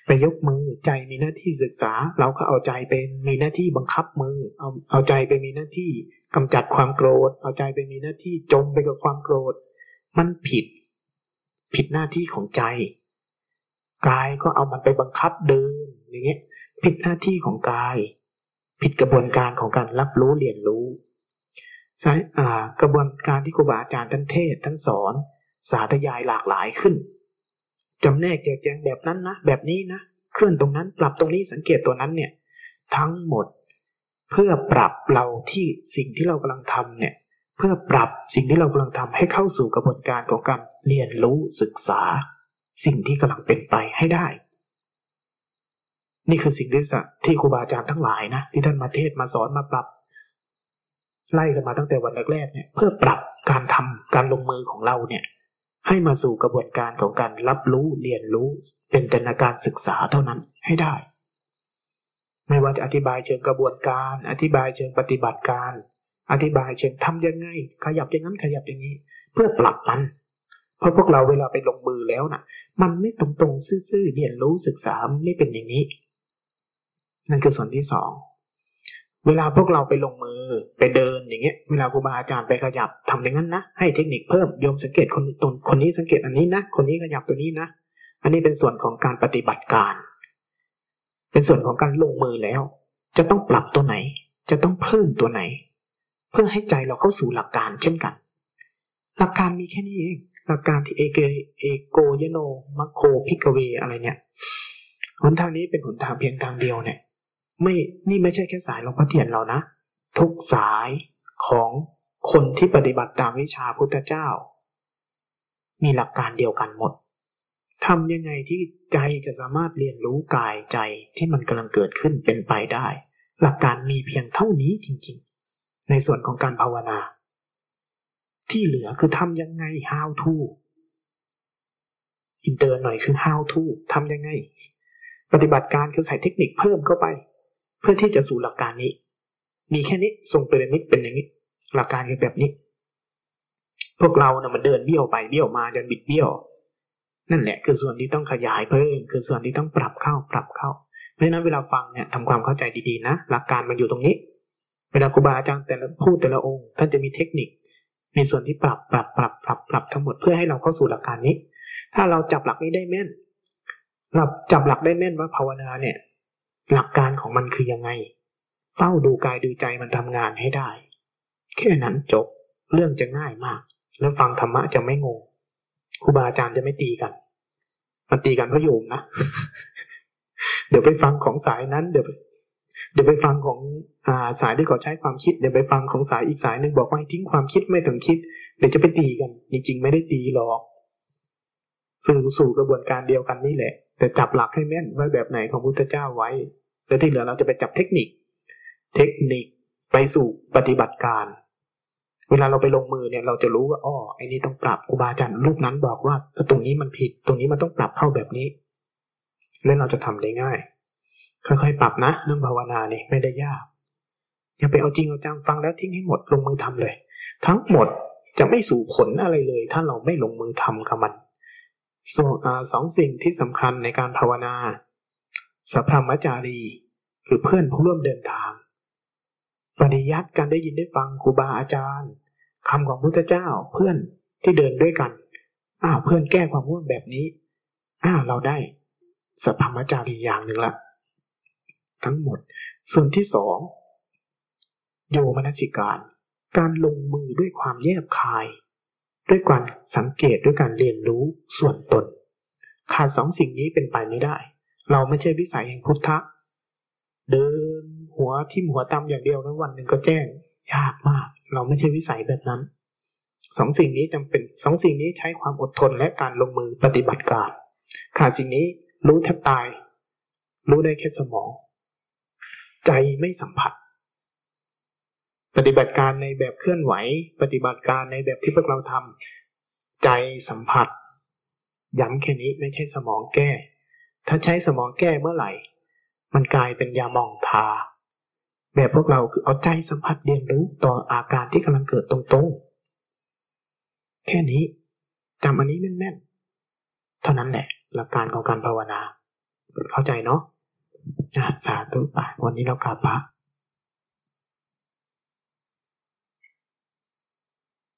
ไปยกมือใจมีหน้าที่ศึกษา เราก็เอาใจเป็นมีหน้าที่บังคับมือ เอาเอาใจไปมีหน้าที่กำจัดความโกรธ เอาใจไปมีหน้าที่จมไปกับความโกรธ มันผิด ผิดหน้าที่ของใจกายก็เอามันไปบังคับเดินอย่างเงี้ยผิดหน้าที่ของกาย ผิดกระบวนการของการรับรู้เรียนรู้ใช่กระบวนการที่ครูบาอาจารย์ท่านเทศท่านสอน สาธยายหลากหลายขึ้น จำแนกแจกแจงแบบนั้นนะแบบนี้นะเคลื่อนตรงนั้นปรับตรงนี้สังเกตตัวนั้นเนี่ย ทั้งหมดเพื่อปรับเราที่สิ่งที่เรากำลังทำเนี่ยเพื่อปรับสิ่งที่เรากำลังทำให้เข้าสู่กระบวนการของการเรียนรู้ศึกษา สิ่งที่กำลังเป็นไปให้ได้ นี่คือสิ่งที่ที่ครูบาอาจารย์ทั้งหลายนะที่ท่านมาเทศมาสอนมาปรับ ไล่กันมาตั้งแต่วันแรกๆเนี่ย เพื่อปรับการทำการลงมือของเราเนี่ย ให้มาสู่กระบวนการของการรับรู้เรียนรู้ เป็นแต่นาการศึกษาเท่านั้นให้ได้ ไม่ว่าจะอธิบายเชิงกระบวนการ อธิบายเชิงปฏิบัติการ อธิบายเชิงทำยังไง ขยับอย่างนั้นขยับอย่างนี้ เพื่อปรับมัน เพราะพวกเราเวลาไปลงมือแล้วนะ่ะ มันไม่ตรงๆซื่อๆเรียนรู้ศึกษาไม่เป็นอย่างนี้ นั่นคือส่วนที่สอง เวลาพวกเราไปลงมือไปเดินอย่างเงี้ย เวลาครูบาอาจารย์ไปขยับทำอย่างนั้นนะให้เทคนิคเพิ่มโยมสังเกตคนตนคนนี้สังเกตอันนี้นะคนนี้ขยับตัวนี้นะอันนี้เป็นส่วนของการปฏิบัติการ เป็นส่วนของการลงมือแล้ว จะต้องปรับตัวไหน จะต้องเพิ่มตัวไหน เพื่อให้ใจเราเข้าสู่หลักการเช่นกัน หลักการมีแค่นี้เองหลักการที่เอเกเอโกยโนมัคโคพิกเวอะไรเนี่ยหนทางนี้เป็นหนทางเพียงทางเดียวเนี่ย ไม่นี่ไม่ใช่แค่สายหลวงพ่อเทียนเรานะ ทุกสายของคนที่ปฏิบัติตามวิชาพุทธเจ้า มีหลักการเดียวกันหมดทำยังไงที่ใจจะสามารถเรียนรู้กายใจที่มันกำลังเกิดขึ้นเป็นไปได้ หลักการมีเพียงเท่านี้จริงๆ ในส่วนของการภาวนา ที่เหลือคือทำยังไง how to อินเตอร์หน่อยคือ how to ทำยังไง ปฏิบัติการคือใส่เทคนิคเพิ่มเข้าไป เพื่อที่จะสู่หลักการนี้ มีแค่นี้ทรงพีระมิดเป็นอย่างนี้ หลักการคือแบบนี้ พวกเรานะ่ะมันเดินเบี้ยวไปเบี้ยวมาเดินบิดเบี้ยว นั่นแหละ คือส่วนที่ต้องขยายเพิ่ม คือส่วนที่ต้องปรับเข้าปรับเข้า เพราะฉะนั้นเวลาฟังเนี่ยทำความเข้าใจดีๆนะหลักการมันอยู่ตรงนี้ เวลาครูบาอาจารย์แต่ละพูดแต่ละองค์ท่านจะมีเทคนิคมีส่วนที่ปรับปรับปรับปรับปรับทั้งหมดเพื่อให้เราเข้าสู่หลักการนี้ ถ้าเราจับหลักนี้ได้แม่นเราจับหลักได้แม่นว่าภาวนาเนี่ย หลักการของมันคือยังไง เฝ้าดูกายดูใจมันทำงานให้ได้ แค่นั้นจบ เรื่องจะง่ายมาก แล้วฟังธรรมะจะไม่งงครูบาอาจารย์จะไม่ตีกัน มันตีกันเพราะโยมนะ เดี๋ยวไปฟังของสายนั้น เดี๋ยวไปเดี๋ยวไปฟังของอ่าสายที่ขาใช้ความคิด เดี๋ยวไปฟังของสายอีกสายหนึ่งบอกว่าให้ทิ้งความคิดไม่ต้องคิด เดี๋ยวจะไปตีกัน จริง ๆ ไม่ได้ตีหรอกสื่อสู่กระบวนการเดียวกันนี่แหละ แต่จับหลักให้แม่นไว้แบบไหนของพุทธเจ้าไว้ แล้วที่เหลือเราจะไปจับเทคนิค เทคนิคไปสู่ปฏิบัติการ เวลาเราไปลงมือเนี่ยเราจะรู้ว่าอ้อไอ้นี่ต้องปรับครูบาอาจารย์รูปนั้นบอกว่าตรงนี้มันผิด ตรงนี้มันต้องปรับเข้าแบบนี้ แล้วเราจะทำได้ง่าย ค่อยๆปรับนะเรื่องภาวนาเนี่ยไม่ได้ยากอย่าไปเอาจริงเอาจังฟังแล้วทิ้งให้หมดลงมือทำเลย ทั้งหมดจะไม่สู่ผลอะไรเลย ถ้าเราไม่ลงมือทำกับมันส่วนอ่าสองสิ่งที่สำคัญในการภาวนาสัพพมจารี คือเพื่อนผู้ร่วมเดินทางปริยัติการได้ยินได้ฟังครูบาอาจารย์คำของพุทธเจ้าเพื่อนที่เดินด้วยกันอ้าวเพื่อนแก้ความง่วงแบบนี้อ้าวเราได้สัพพมจารีอย่างหนึ่งละทั้งหมด ส่วนที่สองโยมนสิการ การลงมือด้วยความแยบคาย ด้วยการสังเกตด้วยการเรียนรู้ส่วนตน ขาดสองสิ่งนี้เป็นไปไม่ได้ เราไม่ใช่วิสัยแห่งพุทธะ เดินหัวทิ่มหัวตำอย่างเดียวแล้ววันหนึ่งก็แจ้ง ยากมาก เราไม่ใช่วิสัยแบบนั้นสองสิ่งนี้จำเป็นสองสิ่งนี้ใช้ความอดทนและการลงมือปฏิบัติการขาดสิ่งนี้รู้แทบตาย รู้ได้แค่สมอง ใจไม่สัมผัส ปฏิบัติการในแบบเคลื่อนไหว ปฏิบัติการในแบบที่พวกเราทำใจสัมผัสย้ำแค่นี้ไม่ใช่สมองแก้ ถ้าใช้สมองแก้เมื่อไหร่ มันกลายเป็นยามองทา แบบพวกเราคือเอาใจสัมผัสเรียนรู้ต่ออาการที่กำลังเกิดตรงๆ แค่นี้จำอันนี้แม่นๆ เท่านั้นแหละ หลักการของการภาวนา เข้าใจเนาะะสาธุไปวันนี้เรากราบพระ